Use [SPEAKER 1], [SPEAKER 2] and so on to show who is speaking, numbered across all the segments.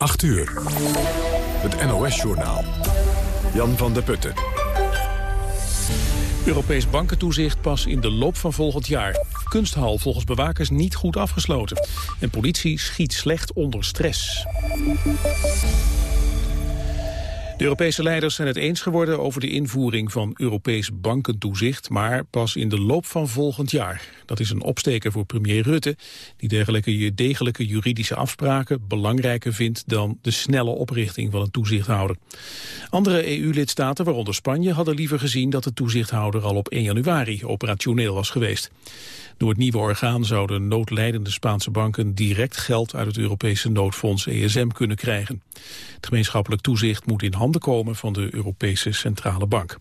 [SPEAKER 1] 8 uur. Het NOS-journaal. Jan van der Putten.
[SPEAKER 2] Europees bankentoezicht pas in de loop van volgend jaar. Kunsthal volgens bewakers niet goed afgesloten. En politie schiet slecht onder stress. De Europese leiders zijn het eens geworden over de invoering van Europees bankentoezicht, maar pas in de loop van volgend jaar. Dat is een opsteker voor premier Rutte, die dergelijke degelijke juridische afspraken belangrijker vindt dan de snelle oprichting van een toezichthouder. Andere EU-lidstaten, waaronder Spanje, hadden liever gezien dat de toezichthouder al op 1 januari operationeel was geweest. Door het nieuwe orgaan zouden noodlijdende Spaanse banken direct geld uit het Europese noodfonds ESM kunnen krijgen. Het gemeenschappelijk toezicht moet in handen komen van de Europese Centrale Bank.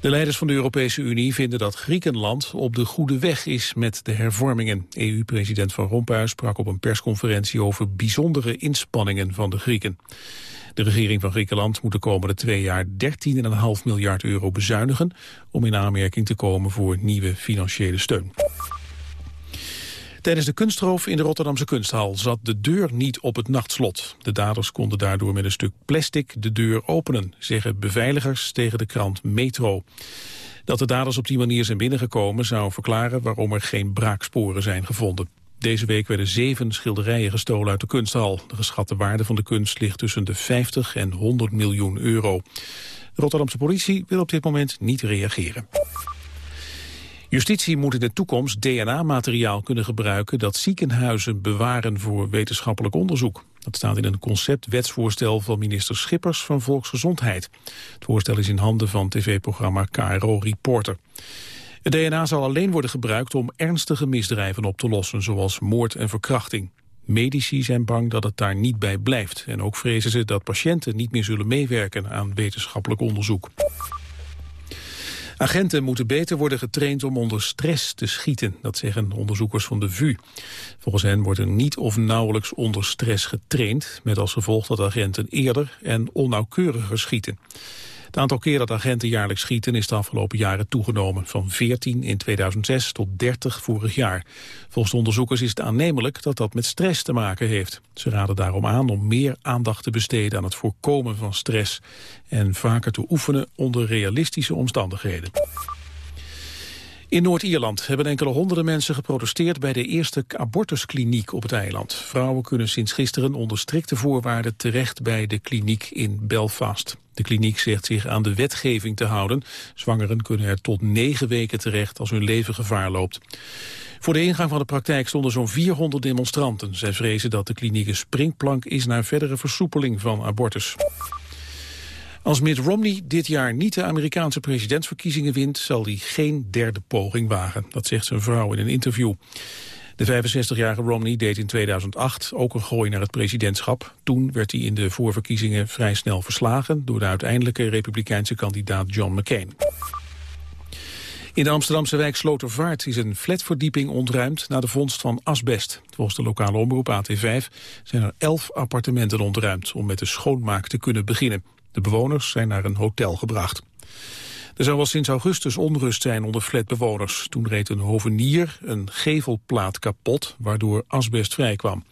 [SPEAKER 2] De leiders van de Europese Unie vinden dat Griekenland op de goede weg is met de hervormingen. EU-president Van Rompuy sprak op een persconferentie over bijzondere inspanningen van de Grieken. De regering van Griekenland moet de komende twee jaar 13,5 miljard euro bezuinigen om in aanmerking te komen voor nieuwe financiële steun. Tijdens de kunstroof in de Rotterdamse kunsthal zat de deur niet op het nachtslot. De daders konden daardoor met een stuk plastic de deur openen, zeggen beveiligers tegen de krant Metro. Dat de daders op die manier zijn binnengekomen zou verklaren waarom er geen braaksporen zijn gevonden. Deze week werden zeven schilderijen gestolen uit de kunsthal. De geschatte waarde van de kunst ligt tussen de 50 en 100 miljoen euro. De Rotterdamse politie wil op dit moment niet reageren. Justitie moet in de toekomst DNA-materiaal kunnen gebruiken dat ziekenhuizen bewaren voor wetenschappelijk onderzoek. Dat staat in een conceptwetsvoorstel van minister Schippers van Volksgezondheid. Het voorstel is in handen van tv-programma KRO Reporter. Het DNA zal alleen worden gebruikt om ernstige misdrijven op te lossen, zoals moord en verkrachting. Medici zijn bang dat het daar niet bij blijft. En ook vrezen ze dat patiënten niet meer zullen meewerken aan wetenschappelijk onderzoek. Agenten moeten beter worden getraind om onder stress te schieten. Dat zeggen onderzoekers van de VU. Volgens hen wordt er niet of nauwelijks onder stress getraind... met als gevolg dat agenten eerder en onnauwkeuriger schieten. Het aantal keer dat agenten jaarlijks schieten is de afgelopen jaren toegenomen. Van 14 in 2006 tot 30 vorig jaar. Volgens de onderzoekers is het aannemelijk dat dat met stress te maken heeft. Ze raden daarom aan om meer aandacht te besteden aan het voorkomen van stress. En vaker te oefenen onder realistische omstandigheden. In Noord-Ierland hebben enkele honderden mensen geprotesteerd bij de eerste abortuskliniek op het eiland. Vrouwen kunnen sinds gisteren onder strikte voorwaarden terecht bij de kliniek in Belfast. De kliniek zegt zich aan de wetgeving te houden. Zwangeren kunnen er tot negen weken terecht als hun leven gevaar loopt. Voor de ingang van de praktijk stonden zo'n 400 demonstranten. Zij vrezen dat de kliniek een springplank is naar verdere versoepeling van abortus. Als Mitt Romney dit jaar niet de Amerikaanse presidentsverkiezingen wint... zal hij geen derde poging wagen. Dat zegt zijn vrouw in een interview. De 65-jarige Romney deed in 2008 ook een gooi naar het presidentschap. Toen werd hij in de voorverkiezingen vrij snel verslagen... door de uiteindelijke republikeinse kandidaat John McCain. In de Amsterdamse wijk Slotervaart is een flatverdieping ontruimd na de vondst van asbest. Volgens de lokale omroep AT5 zijn er elf appartementen ontruimd om met de schoonmaak te kunnen beginnen. De bewoners zijn naar een hotel gebracht. Er zou wel sinds augustus onrust zijn onder flatbewoners. Toen reed een hovenier een gevelplaat kapot, waardoor asbest vrijkwam.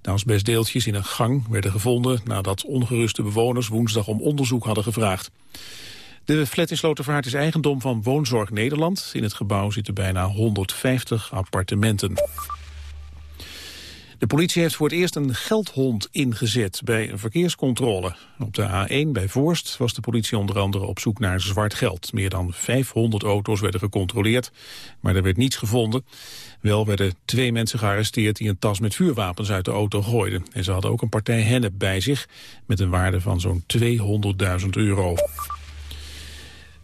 [SPEAKER 2] De asbestdeeltjes in een gang werden gevonden nadat ongeruste bewoners woensdag om onderzoek hadden gevraagd. De flat in Slotervaart is eigendom van Woonzorg Nederland. In het gebouw zitten bijna 150 appartementen. De politie heeft voor het eerst een geldhond ingezet bij een verkeerscontrole. Op de A1 bij Voorst was de politie onder andere op zoek naar zwart geld. Meer dan 500 auto's werden gecontroleerd, maar er werd niets gevonden. Wel werden twee mensen gearresteerd die een tas met vuurwapens uit de auto gooiden. En ze hadden ook een partij hennep bij zich met een waarde van zo'n 200.000 euro.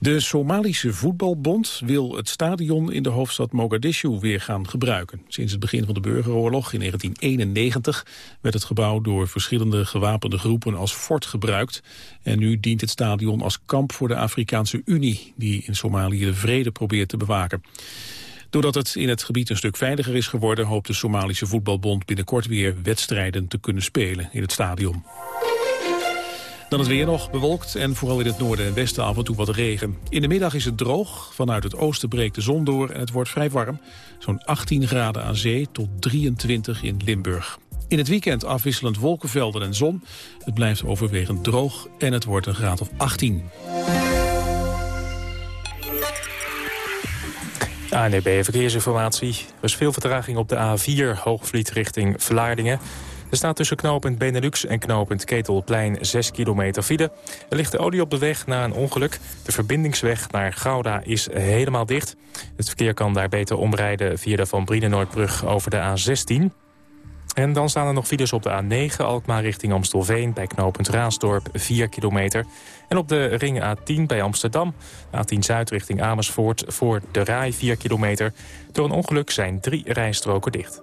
[SPEAKER 2] De Somalische Voetbalbond wil het stadion in de hoofdstad Mogadishu weer gaan gebruiken. Sinds het begin van de burgeroorlog in 1991 werd het gebouw door verschillende gewapende groepen als fort gebruikt. En nu dient het stadion als kamp voor de Afrikaanse Unie, die in Somalië de vrede probeert te bewaken. Doordat het in het gebied een stuk veiliger is geworden... hoopt de Somalische Voetbalbond binnenkort weer wedstrijden te kunnen spelen in het stadion. Dan het weer nog bewolkt en vooral in het noorden en westen af en toe wat regen. In de middag is het droog, vanuit het oosten breekt de zon door en het wordt vrij warm. Zo'n 18 graden aan zee tot 23 in Limburg. In het weekend afwisselend wolkenvelden en zon. Het blijft overwegend droog en het wordt een graad of 18.
[SPEAKER 3] ANDB Verkeersinformatie. Er is veel vertraging op de A4 Hoogvliet richting Vlaardingen. Er staat tussen knooppunt Benelux en knooppunt Ketelplein 6 kilometer file. Er ligt de olie op de weg na een ongeluk. De verbindingsweg naar Gouda is helemaal dicht. Het verkeer kan daar beter omrijden via de Van Brienenoordbrug over de A16. En dan staan er nog files op de A9 Alkmaar richting Amstelveen... bij knooppunt Raasdorp 4 kilometer. En op de ring A10 bij Amsterdam. A10 Zuid richting Amersfoort voor de Rai 4 kilometer. Door een ongeluk zijn drie rijstroken dicht.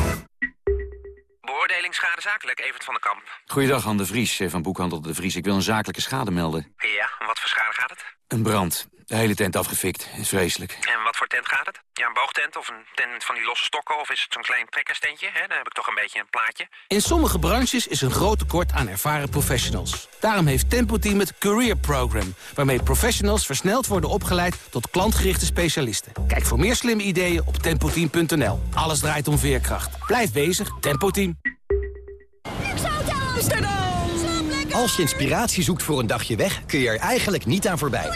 [SPEAKER 4] Beoordeling schade zakelijk, Evert van den Kamp.
[SPEAKER 5] Goeiedag, Han de Vries eh, van Boekhandel de Vries. Ik wil een zakelijke schade melden.
[SPEAKER 4] Ja, wat voor schade gaat het?
[SPEAKER 5] Een brand. De hele tent afgefikt. Is vreselijk.
[SPEAKER 4] En wat voor tent gaat het? Ja, een boogtent of een tent van die losse stokken... of is het zo'n klein trekkerstentje? Hè? Dan heb ik toch een beetje een plaatje.
[SPEAKER 6] In sommige branches is een groot tekort aan ervaren professionals. Daarom heeft Tempo Team het Career Program... waarmee professionals versneld worden opgeleid tot klantgerichte specialisten. Kijk voor meer slimme ideeën op tempoteam.nl. Alles draait om veerkracht. Blijf bezig, Tempo Team.
[SPEAKER 7] Als je inspiratie zoekt voor een dagje weg, kun je er eigenlijk niet aan voorbij.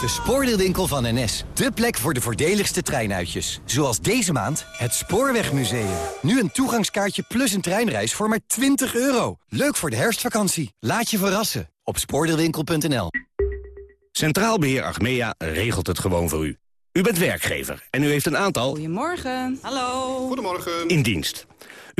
[SPEAKER 7] De spoordeelwinkel van NS. De plek voor de voordeligste treinuitjes. Zoals deze maand het Spoorwegmuseum. Nu een toegangskaartje plus een treinreis voor maar 20 euro. Leuk voor de herfstvakantie. Laat je verrassen op spoordeelwinkel.nl.
[SPEAKER 8] Centraal Beheer Achmea regelt het gewoon voor u. U bent werkgever en u heeft een aantal...
[SPEAKER 9] Goedemorgen. Hallo.
[SPEAKER 8] Goedemorgen. ...in dienst.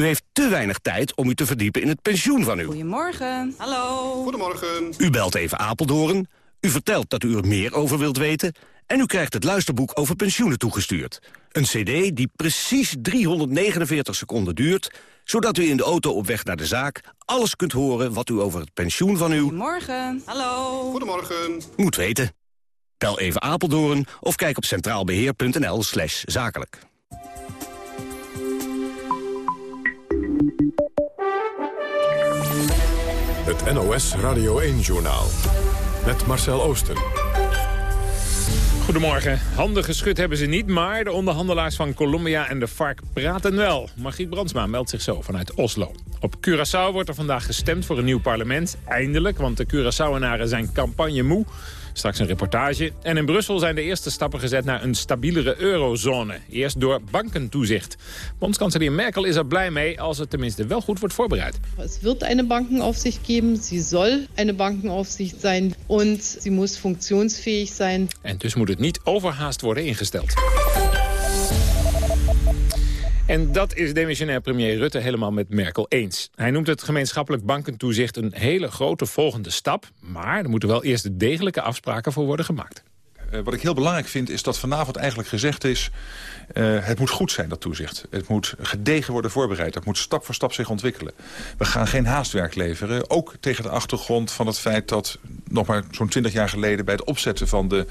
[SPEAKER 8] U heeft te weinig tijd om u te verdiepen in het pensioen van u.
[SPEAKER 9] Goedemorgen. Hallo.
[SPEAKER 8] Goedemorgen. U belt even Apeldoorn, u vertelt dat u er meer over wilt weten... en u krijgt het luisterboek over pensioenen toegestuurd. Een cd die precies 349 seconden duurt... zodat u in de auto op weg naar de zaak alles kunt horen... wat u over het pensioen van uw...
[SPEAKER 9] Goedemorgen. Hallo.
[SPEAKER 8] Goedemorgen. Moet weten. Bel even Apeldoorn of kijk op centraalbeheer.nl slash zakelijk.
[SPEAKER 1] Het NOS Radio 1-journaal. Met Marcel Oosten.
[SPEAKER 10] Goedemorgen. Handen geschud hebben ze niet, maar de onderhandelaars van Colombia en de FARC praten wel. Margriet Brandsma meldt zich zo vanuit Oslo. Op Curaçao wordt er vandaag gestemd voor een nieuw parlement. Eindelijk, want de Curaçaoenaren zijn campagne moe. Straks een reportage. En in Brussel zijn de eerste stappen gezet naar een stabielere eurozone. Eerst door bankentoezicht. Bondskanselier Merkel is er blij mee als het tenminste wel goed wordt voorbereid.
[SPEAKER 11] Het wird eine Bankenaufsicht geben. Sie soll eine Bankenaufsicht zijn. En sie muss funktionsfähig zijn.
[SPEAKER 10] En dus moet het niet overhaast worden ingesteld. En dat is demissionair premier Rutte helemaal met Merkel eens. Hij noemt het gemeenschappelijk bankentoezicht een hele grote volgende stap. Maar er moeten wel eerst degelijke afspraken voor worden gemaakt.
[SPEAKER 12] Uh, wat ik heel belangrijk vind is dat vanavond eigenlijk gezegd is... Uh, het moet goed zijn, dat toezicht. Het moet gedegen worden voorbereid. Het moet stap voor stap zich ontwikkelen. We gaan geen haastwerk leveren. Ook tegen de achtergrond van het feit dat nog maar zo'n twintig jaar geleden... bij het opzetten van de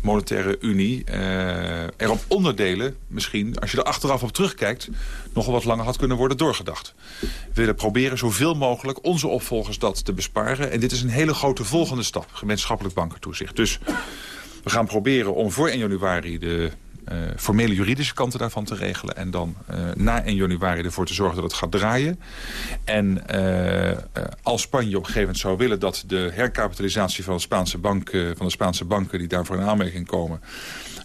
[SPEAKER 12] monetaire unie... Uh, er op onderdelen misschien, als je er achteraf op terugkijkt... nogal wat langer had kunnen worden doorgedacht. We willen proberen zoveel mogelijk onze opvolgers dat te besparen. En dit is een hele grote volgende stap. Gemeenschappelijk bankentoezicht. Dus... We gaan proberen om voor 1 januari de uh, formele juridische kanten daarvan te regelen. En dan uh, na 1 januari ervoor te zorgen dat het gaat draaien. En uh, als Spanje op een gegeven moment zou willen dat de herkapitalisatie van de Spaanse, van de Spaanse banken die daarvoor in aanmerking komen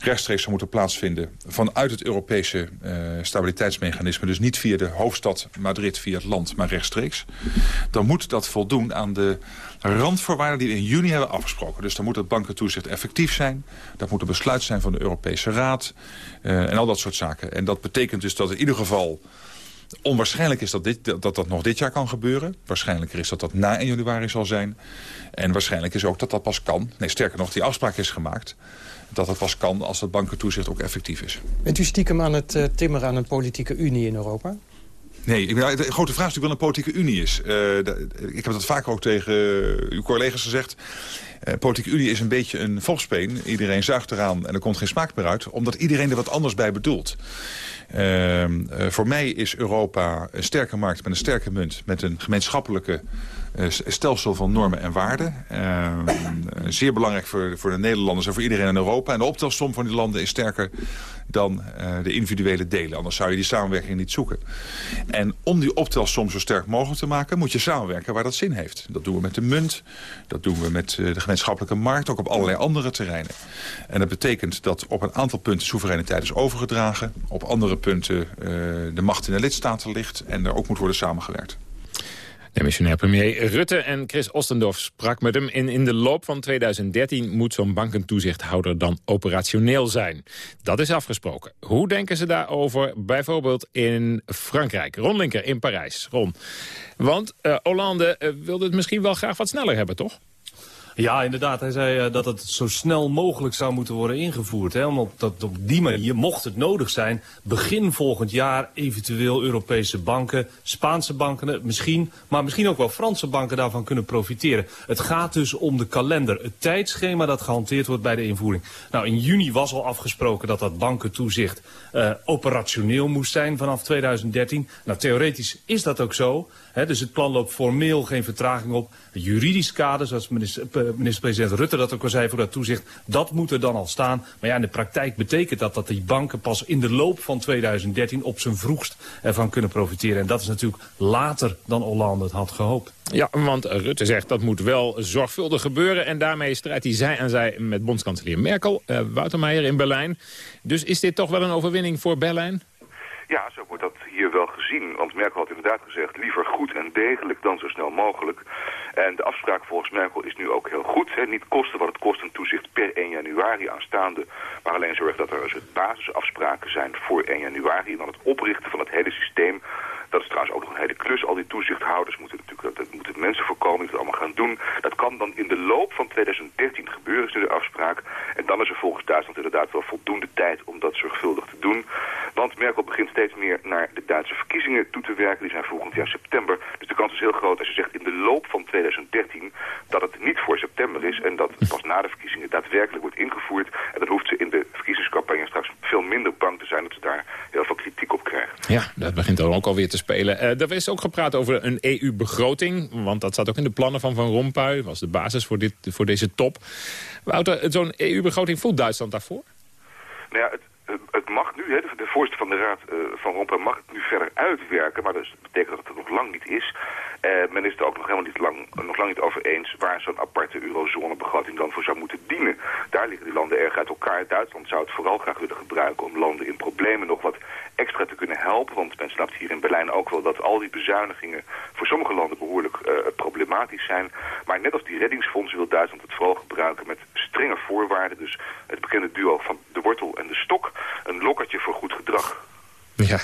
[SPEAKER 12] rechtstreeks zou moeten plaatsvinden vanuit het Europese uh, stabiliteitsmechanisme. Dus niet via de hoofdstad Madrid, via het land, maar rechtstreeks. Dan moet dat voldoen aan de randvoorwaarden die we in juni hebben afgesproken. Dus dan moet het bankentoezicht effectief zijn. Dat moet een besluit zijn van de Europese Raad. Uh, en al dat soort zaken. En dat betekent dus dat in ieder geval... Onwaarschijnlijk is dat, dit, dat dat nog dit jaar kan gebeuren. Waarschijnlijker is dat dat na 1 januari zal zijn. En waarschijnlijk is ook dat dat pas kan. Nee, sterker nog, die afspraak is gemaakt dat het pas kan als het bankentoezicht ook effectief is.
[SPEAKER 13] Bent u stiekem aan het uh, timmeren aan een politieke unie in Europa?
[SPEAKER 12] Nee, ik, de grote vraag is natuurlijk wel een politieke unie is. Uh, ik heb dat vaker ook tegen uw collega's gezegd. Uh, politieke unie is een beetje een volkspeen. Iedereen zuigt eraan en er komt geen smaak meer uit. Omdat iedereen er wat anders bij bedoelt. Uh, voor mij is Europa een sterke markt met een sterke munt... met een gemeenschappelijke stelsel van normen en waarden. Uh, zeer belangrijk voor, voor de Nederlanders en voor iedereen in Europa. En de optelsom van die landen is sterker dan uh, de individuele delen. Anders zou je die samenwerking niet zoeken. En om die optelsom zo sterk mogelijk te maken... moet je samenwerken waar dat zin heeft. Dat doen we met de munt, dat doen we met de gemeenschappelijke markt... ook op allerlei andere terreinen. En dat betekent dat op een aantal punten soevereiniteit is overgedragen. Op andere punten de macht in de lidstaten ligt... en er ook moet worden samengewerkt.
[SPEAKER 10] Demissionair premier Rutte en Chris Ostendorf sprak met hem. In, in de loop van 2013 moet zo'n bankentoezichthouder dan operationeel zijn. Dat is afgesproken. Hoe denken ze daarover bijvoorbeeld in Frankrijk? Ron Linker in Parijs. Ron, want uh, Hollande uh, wilde het misschien wel graag wat sneller hebben, toch?
[SPEAKER 14] Ja, inderdaad. Hij zei uh, dat het zo snel mogelijk zou moeten worden ingevoerd. Hè? Omdat dat op die manier, mocht het nodig zijn, begin volgend jaar eventueel Europese banken, Spaanse banken misschien, maar misschien ook wel Franse banken daarvan kunnen profiteren. Het gaat dus om de kalender, het tijdschema dat gehanteerd wordt bij de invoering. Nou, in juni was al afgesproken dat dat bankentoezicht uh, operationeel moest zijn vanaf 2013. Nou, theoretisch is dat ook zo. Dus het plan loopt formeel geen vertraging op. Juridisch kader, zoals minister minister-president Rutte dat ook al zei voor dat toezicht, dat moet er dan al staan. Maar ja, in de praktijk betekent dat dat die banken pas in de loop van 2013 op zijn vroegst ervan kunnen profiteren. En dat is natuurlijk later dan Hollande het had gehoopt.
[SPEAKER 10] Ja, want Rutte zegt dat moet wel zorgvuldig gebeuren. En daarmee strijdt hij zij aan zij met bondskanselier Merkel, uh, in Berlijn. Dus is dit toch wel een overwinning voor Berlijn?
[SPEAKER 15] Ja, zo wordt dat hier Want Merkel had inderdaad gezegd, liever goed en degelijk dan zo snel mogelijk. En de afspraak volgens Merkel is nu ook heel goed. Hè. Niet kosten wat het kost een toezicht per 1 januari aanstaande. Maar alleen zorg dat er dus basisafspraken zijn voor 1 januari. En dan het oprichten van het hele systeem dat is trouwens ook nog een hele klus. Al die toezichthouders moeten natuurlijk dat, moeten mensen voorkomen die het allemaal gaan doen. Dat kan dan in de loop van 2013 gebeuren, is nu de afspraak. En dan is er volgens Duitsland inderdaad wel voldoende tijd om dat zorgvuldig te doen. Want Merkel begint steeds meer naar de Duitse verkiezingen toe te werken. Die zijn volgend jaar september. Dus de kans is heel groot als je zegt in de loop van 2013 dat het niet voor september is. En dat pas na de verkiezingen daadwerkelijk wordt ingevoerd. En dan hoeft ze in de verkiezingscampagne straks veel minder bang te zijn dat ze daar heel veel kritiek op krijgen.
[SPEAKER 10] Ja, dat begint dan ook alweer te spelen. Uh, er is ook gepraat over een EU-begroting. Want dat zat ook in de plannen van Van Rompuy. Was de basis voor, dit, voor deze top. Wouter, zo'n EU-begroting voelt Duitsland daarvoor?
[SPEAKER 15] Nou ja, het, het mag nu, de voorzitter van de Raad uh, van Rompuy mag het nu verder uitwerken, maar dat betekent dat het nog lang niet is. Uh, men is het er ook nog helemaal niet lang, nog lang niet over eens waar zo'n aparte eurozonebegroting dan voor zou moeten dienen. Daar liggen die landen erg uit elkaar. Duitsland zou het vooral graag willen gebruiken om landen in problemen nog wat extra te kunnen helpen. Want men snapt hier in Berlijn ook wel dat al die bezuinigingen voor sommige landen behoorlijk problematisch zijn. Maar net als die reddingsfondsen wil Duitsland het vooral gebruiken met strenge voorwaarden. Dus het bekende duo van de wortel en de stok. Een lokkertje voor goed gedrag.
[SPEAKER 10] Ja.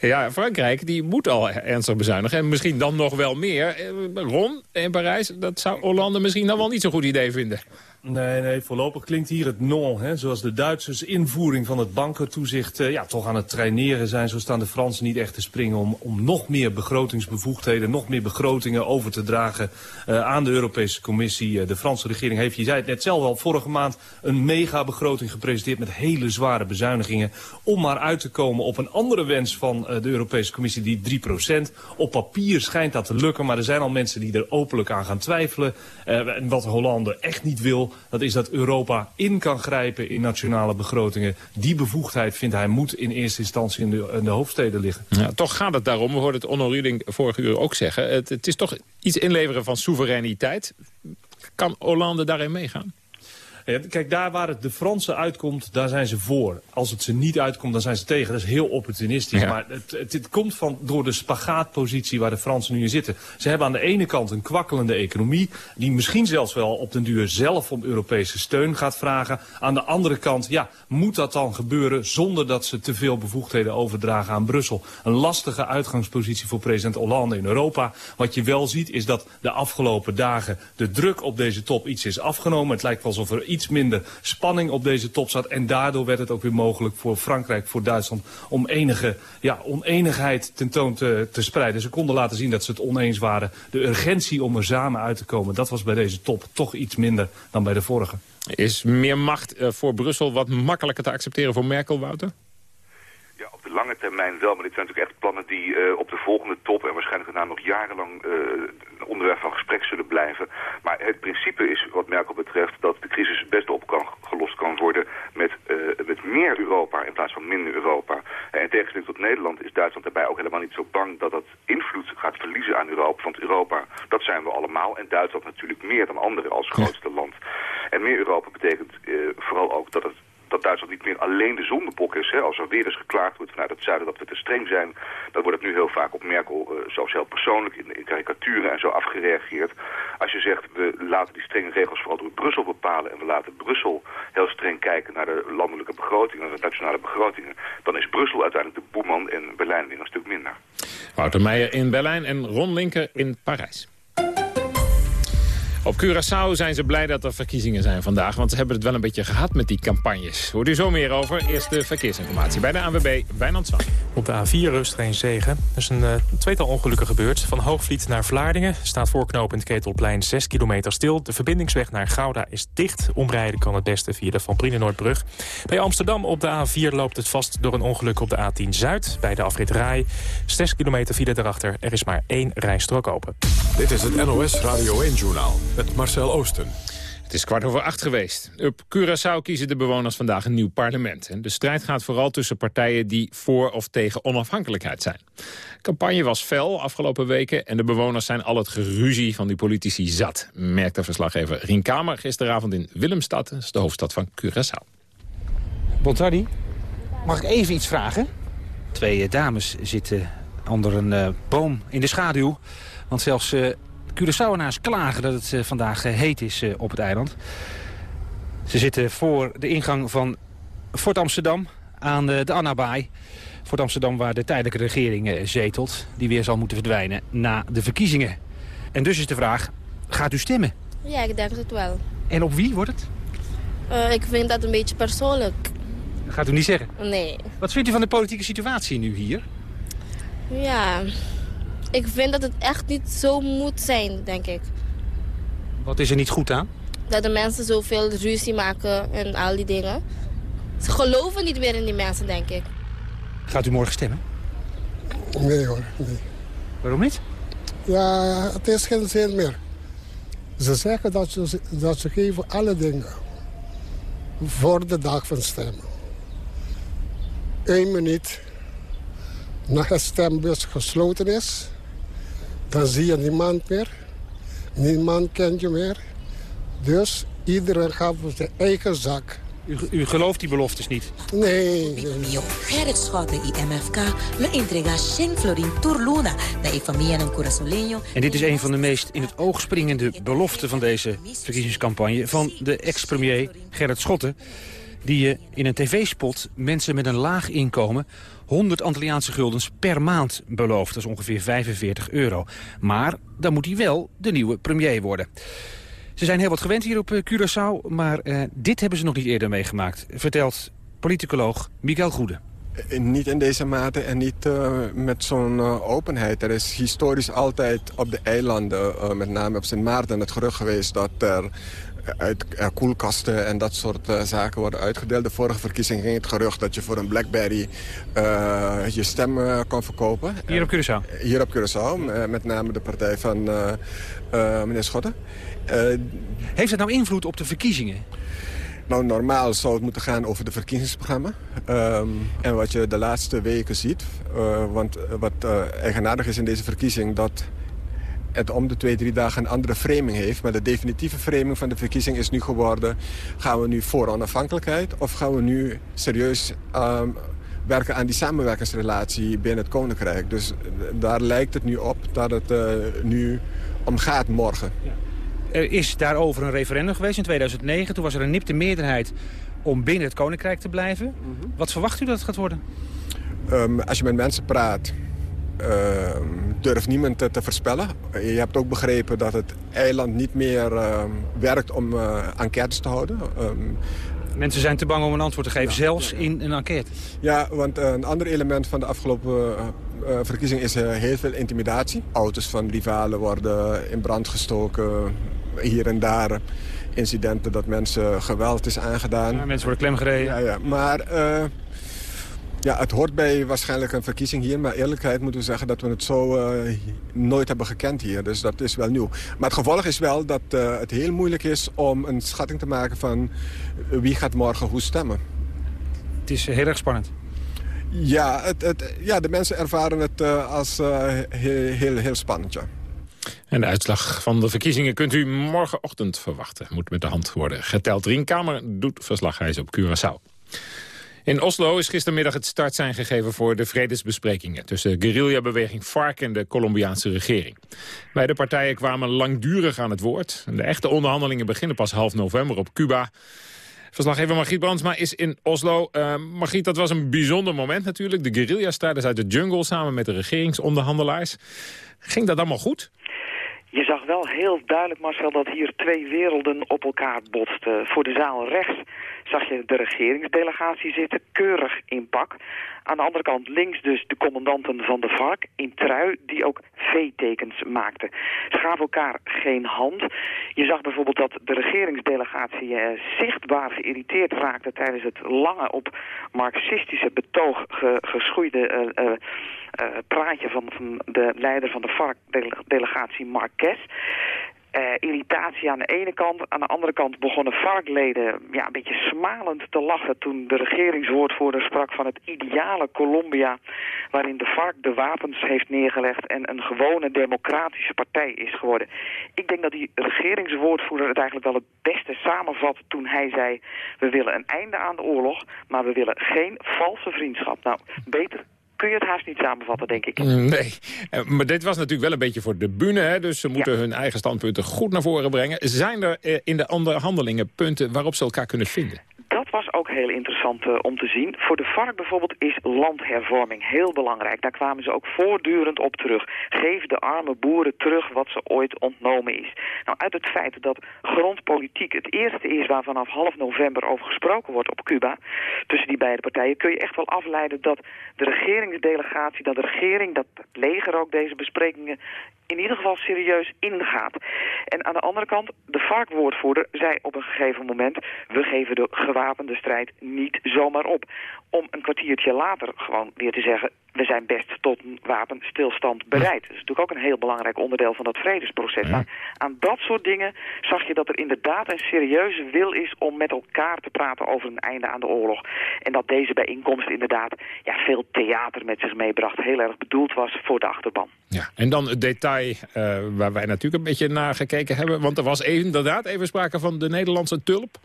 [SPEAKER 10] ja, Frankrijk die moet al ernstig bezuinigen. En misschien dan nog wel meer. Eh, Ron in Parijs, dat zou Hollande misschien dan wel niet zo'n goed idee vinden.
[SPEAKER 14] Nee, nee, voorlopig klinkt hier het non. Hè, zoals de Duitsers invoering van het bankentoezicht uh, ja, toch aan het traineren zijn. Zo staan de Fransen niet echt te springen om, om nog meer begrotingsbevoegdheden, nog meer begrotingen over te dragen uh, aan de Europese Commissie. Uh, de Franse regering heeft, je zei het net zelf al, vorige maand een megabegroting gepresenteerd met hele zware bezuinigingen. Om maar uit te komen op een andere wens van de Europese Commissie, die 3%. Op papier schijnt dat te lukken, maar er zijn al mensen die er openlijk aan gaan twijfelen. en wat Hollande echt niet wil, dat is dat Europa in kan grijpen in nationale begrotingen. Die bevoegdheid vindt hij moet in eerste instantie in de, in de hoofdsteden liggen.
[SPEAKER 10] Ja, toch gaat het daarom, we hoorden het Onno Ruding vorige uur ook zeggen. Het, het is toch iets inleveren van soevereiniteit. Kan Hollande daarin meegaan?
[SPEAKER 14] Kijk, daar waar het de Fransen uitkomt, daar zijn ze voor. Als het ze niet uitkomt, dan zijn ze tegen. Dat is heel opportunistisch. Maar het, het, het, komt van, door de spagaatpositie waar de Fransen nu in zitten. Ze hebben aan de ene kant een kwakkelende economie... die misschien zelfs wel op den duur zelf om Europese steun gaat vragen. Aan de andere kant, ja, moet dat dan gebeuren... zonder dat ze te veel bevoegdheden overdragen aan Brussel? Een lastige uitgangspositie voor president Hollande in Europa. Wat je wel ziet, is dat de afgelopen dagen de druk op deze top iets is afgenomen. Het lijkt wel alsof er iets minder spanning op deze top zat. En daardoor werd het ook weer mogelijk voor Frankrijk, voor Duitsland... om enige ja, oneenigheid tentoon te, te spreiden. Ze konden laten zien dat ze het oneens waren. De urgentie om er samen uit te komen, dat was bij deze top toch iets minder dan bij de vorige.
[SPEAKER 10] Is meer macht eh, voor Brussel wat makkelijker te accepteren voor Merkel, Wouter?
[SPEAKER 15] Lange termijn wel, maar dit zijn natuurlijk echt plannen die uh, op de volgende top en waarschijnlijk daarna nog jarenlang uh, onderwerp van gesprek zullen blijven. Maar het principe is, wat Merkel betreft, dat de crisis best op kan, gelost kan worden met, uh, met meer Europa in plaats van minder Europa. En in tegenstelling tot Nederland is Duitsland daarbij ook helemaal niet zo bang dat dat invloed gaat verliezen aan Europa. Want Europa, dat zijn we allemaal en Duitsland natuurlijk meer dan anderen als grootste land. En meer Europa betekent vooral ook dat het dat Duitsland niet meer alleen de zondebok is. Hè. Als er weer eens geklaagd wordt vanuit het zuiden dat we te streng zijn... dan wordt het nu heel vaak op Merkel, uh, zelfs heel persoonlijk, in, in karikaturen en zo afgereageerd. Als je zegt, we laten die strenge regels vooral door Brussel bepalen... en we laten Brussel heel streng kijken naar de landelijke begrotingen... naar de nationale begrotingen... dan is Brussel uiteindelijk de boeman en Berlijn weer een stuk minder.
[SPEAKER 10] Wouter Meijer in Berlijn en Ron Linker in Parijs. Op Curaçao zijn ze blij dat er verkiezingen zijn vandaag... want ze hebben het wel een beetje gehad met die campagnes. Hoort u zo meer over. Eerst de verkeersinformatie bij de ANWB, Wijnand Zwaan.
[SPEAKER 16] Op de A4 Rustrein Zegen. Er is een uh, tweetal ongelukken gebeurd. Van Hoogvliet naar Vlaardingen staat voorknopend Ketelplein 6 kilometer stil. De verbindingsweg naar Gouda is dicht. Omrijden kan het beste via de Van Brienenoordbrug. Bij Amsterdam op de A4 loopt het vast door een ongeluk op de A10 Zuid... bij de afrit Rai. 6 kilometer file daarachter. Er is maar één rijstrook open.
[SPEAKER 1] Dit is het NOS Radio 1-journaal met Marcel Oosten.
[SPEAKER 10] Het is kwart over acht geweest. Op Curaçao kiezen de bewoners vandaag een nieuw parlement. de strijd gaat vooral tussen partijen die voor of tegen onafhankelijkheid zijn. De campagne was fel afgelopen weken... en de bewoners zijn al het geruzie van die politici zat... merkte verslaggever Rien Kamer gisteravond in Willemstad... dat is de hoofdstad van Curaçao.
[SPEAKER 6] Bontardi, mag ik even iets vragen? Twee eh, dames zitten onder een uh, boom in de schaduw. Want zelfs uh, Curaçaoenaars klagen dat het uh, vandaag heet is op het eiland. Ze zitten voor de ingang van Fort Amsterdam aan de Annabaai. Fort Amsterdam waar de tijdelijke regering zetelt. Die weer zal moeten verdwijnen na de verkiezingen. En dus is de vraag, gaat u stemmen?
[SPEAKER 17] Ja, ik denk het wel.
[SPEAKER 6] En op wie wordt het?
[SPEAKER 17] Uh, ik vind dat een beetje persoonlijk.
[SPEAKER 6] Dat gaat u niet zeggen?
[SPEAKER 17] Nee.
[SPEAKER 6] Wat vindt u van de politieke situatie nu hier?
[SPEAKER 17] Ja, ik vind dat het echt niet zo moet zijn, denk ik.
[SPEAKER 6] Wat is er niet goed aan?
[SPEAKER 17] Dat de mensen zoveel ruzie maken en al die dingen. Ze geloven niet meer in die mensen, denk ik.
[SPEAKER 6] Gaat u morgen stemmen?
[SPEAKER 18] Nee hoor, nee.
[SPEAKER 6] Waarom niet?
[SPEAKER 18] Ja, het is geen zin meer. Ze zeggen dat ze, dat ze geven alle dingen voor de dag van stemmen. Eén minuut nadat het stembus gesloten is, dan zie je niemand meer. Niemand kent je meer. Dus iedereen gaat voor zijn eigen zak.
[SPEAKER 6] U, u gelooft die beloftes niet?
[SPEAKER 18] Nee.
[SPEAKER 19] Gerrit Schotten, IMFK, le entrega 100 florin turluna da e famiglia en corazoleño.
[SPEAKER 6] En dit is een van de meest in het oog springende beloften van deze verkiezingscampagne van de ex-premier Gerrit Schotten. Die je in een tv-spot mensen met een laag inkomen 100 Antilliaanse guldens per maand belooft. Dat is ongeveer 45 euro. Maar dan moet hij wel de nieuwe premier worden. Ze zijn heel wat gewend hier op Curaçao, maar uh, dit hebben ze nog niet eerder meegemaakt. Vertelt politicoloog Miguel Goede.
[SPEAKER 20] Niet in deze mate en niet uh, met zo'n openheid. Er is historisch altijd op de eilanden, met name op Sint Maarten, het gerucht geweest dat er uit uh, koelkasten en dat soort uh, zaken worden uitgedeeld. De vorige verkiezing ging het gerucht dat je voor een Blackberry uh, je stem kon verkopen.
[SPEAKER 6] Hier op Curaçao?
[SPEAKER 20] Hier op Curaçao, met name de partij van meneer Schotten.
[SPEAKER 6] Heeft het nou invloed op de verkiezingen?
[SPEAKER 20] Nou, normaal zou het moeten gaan over de verkiezingsprogramma. Um, en wat je de laatste weken ziet, want wat eigenaardig is in deze verkiezing... dat het om de twee, drie dagen een andere framing heeft. Maar de definitieve framing van de verkiezing is nu geworden... gaan we nu voor onafhankelijkheid of gaan we nu serieus um, werken aan die samenwerkingsrelatie binnen het Koninkrijk. Dus daar lijkt het nu op dat het uh, nu om gaat morgen.
[SPEAKER 6] Er is daarover een referendum geweest in 2009. Toen was er een nipte meerderheid om binnen het Koninkrijk te blijven. Mm -hmm. Wat verwacht u dat het gaat worden?
[SPEAKER 20] Um, als je met mensen praat durft niemand te, te, voorspellen. Je hebt ook begrepen dat het eiland niet meer uh, werkt om uh, enquêtes te houden. Um,
[SPEAKER 6] Mensen zijn te bang om een antwoord te geven, ja, zelfs ja, ja. in een enquête.
[SPEAKER 20] Ja, want een ander element van de afgelopen uh, verkiezing is uh, heel veel intimidatie. Auto's van rivalen worden in brand gestoken, hier en daar. Incidenten dat mensen geweld is aangedaan.
[SPEAKER 6] mensen worden klemgereden.
[SPEAKER 20] Ja, ja. Maar uh, ja, het hoort bij waarschijnlijk een verkiezing hier. Maar eerlijkheid moeten we zeggen dat we het zo uh, nooit hebben gekend hier. Dus dat is wel nieuw. Maar het gevolg is wel dat uh, het heel moeilijk is om een schatting te maken van wie gaat morgen hoe stemmen.
[SPEAKER 6] Het is heel erg spannend.
[SPEAKER 20] Ja, het, het, ja de mensen ervaren het uh, als heel, heel, heel spannend, ja.
[SPEAKER 10] En de uitslag van de verkiezingen kunt u morgenochtend verwachten. Moet met de hand worden geteld. Rienkamer doet verslag, hij is op Curaçao. In Oslo is gistermiddag het start zijn gegeven voor de vredesbesprekingen... tussen de guerrillabeweging FARC en de Colombiaanse regering. Beide partijen kwamen langdurig aan het woord. De echte onderhandelingen beginnen pas half november op Cuba. Verslaggever Margriet Brandsma is in Oslo. Uh, Margriet, dat was een bijzonder moment natuurlijk. De guerrilla-strijders uit de jungle samen met de regeringsonderhandelaars. Ging dat allemaal goed?
[SPEAKER 21] Je zag wel heel duidelijk, Marcel, dat hier twee werelden op elkaar botsten. Voor de zaal rechts zag je de regeringsdelegatie zitten, keurig in pak. Aan de andere kant links dus de commandanten van de vark in trui die ook V-tekens maakten. Ze gaven elkaar geen hand. Je zag bijvoorbeeld dat de regeringsdelegatie eh, zichtbaar geïrriteerd raakte tijdens het lange op marxistische betoog ge, geschoeide uh, uh, praatje van, van, de leider van de vark-delegatie Marquez. Uh, irritatie aan de ene kant. Aan de andere kant begonnen varkleden ja, een beetje smalend te lachen... toen de regeringswoordvoerder sprak van het ideale Colombia... waarin de vark de wapens heeft neergelegd... en een gewone democratische partij is geworden. Ik denk dat die regeringswoordvoerder het eigenlijk wel het beste samenvat... toen hij zei, we willen een einde aan de oorlog... maar we willen geen valse vriendschap. Nou, beter kun je het haast niet samenvatten, denk ik.
[SPEAKER 10] Nee, maar dit was natuurlijk wel een beetje voor de bühne, hè? dus ze moeten ja. hun eigen standpunten goed naar voren brengen. Zijn er in de onderhandelingen punten waarop ze elkaar kunnen vinden?
[SPEAKER 21] Dat was ook heel interessant uh, om te zien. Voor de vark bijvoorbeeld is landhervorming heel belangrijk. Daar kwamen ze ook voortdurend op terug. Geef de arme boeren terug wat ze ooit ontnomen is. Nou, uit het feit dat grondpolitiek het eerste is waar vanaf half november over gesproken wordt op Cuba, tussen die beide partijen, kun je echt wel afleiden dat de regeringsdelegatie, dat de regering, dat leger ook deze besprekingen in ieder geval serieus ingaat. En aan de andere kant, de varkwoordvoerder zei op een gegeven moment... we geven de gewapende strijd niet zomaar op. Om een kwartiertje later gewoon weer te zeggen... we zijn best tot een wapenstilstand bereid. Dat is natuurlijk ook een heel belangrijk onderdeel van dat vredesproces. Ja. Maar aan dat soort dingen zag je dat er inderdaad een serieuze wil is... om met elkaar te praten over een einde aan de oorlog. En dat deze bijeenkomst inderdaad ja, veel theater met zich meebracht. Heel erg bedoeld was voor de achterban.
[SPEAKER 10] Ja, en dan het detail uh, waar wij natuurlijk een beetje naar gekeken hebben. Want er was even, inderdaad even sprake van de Nederlandse tulp.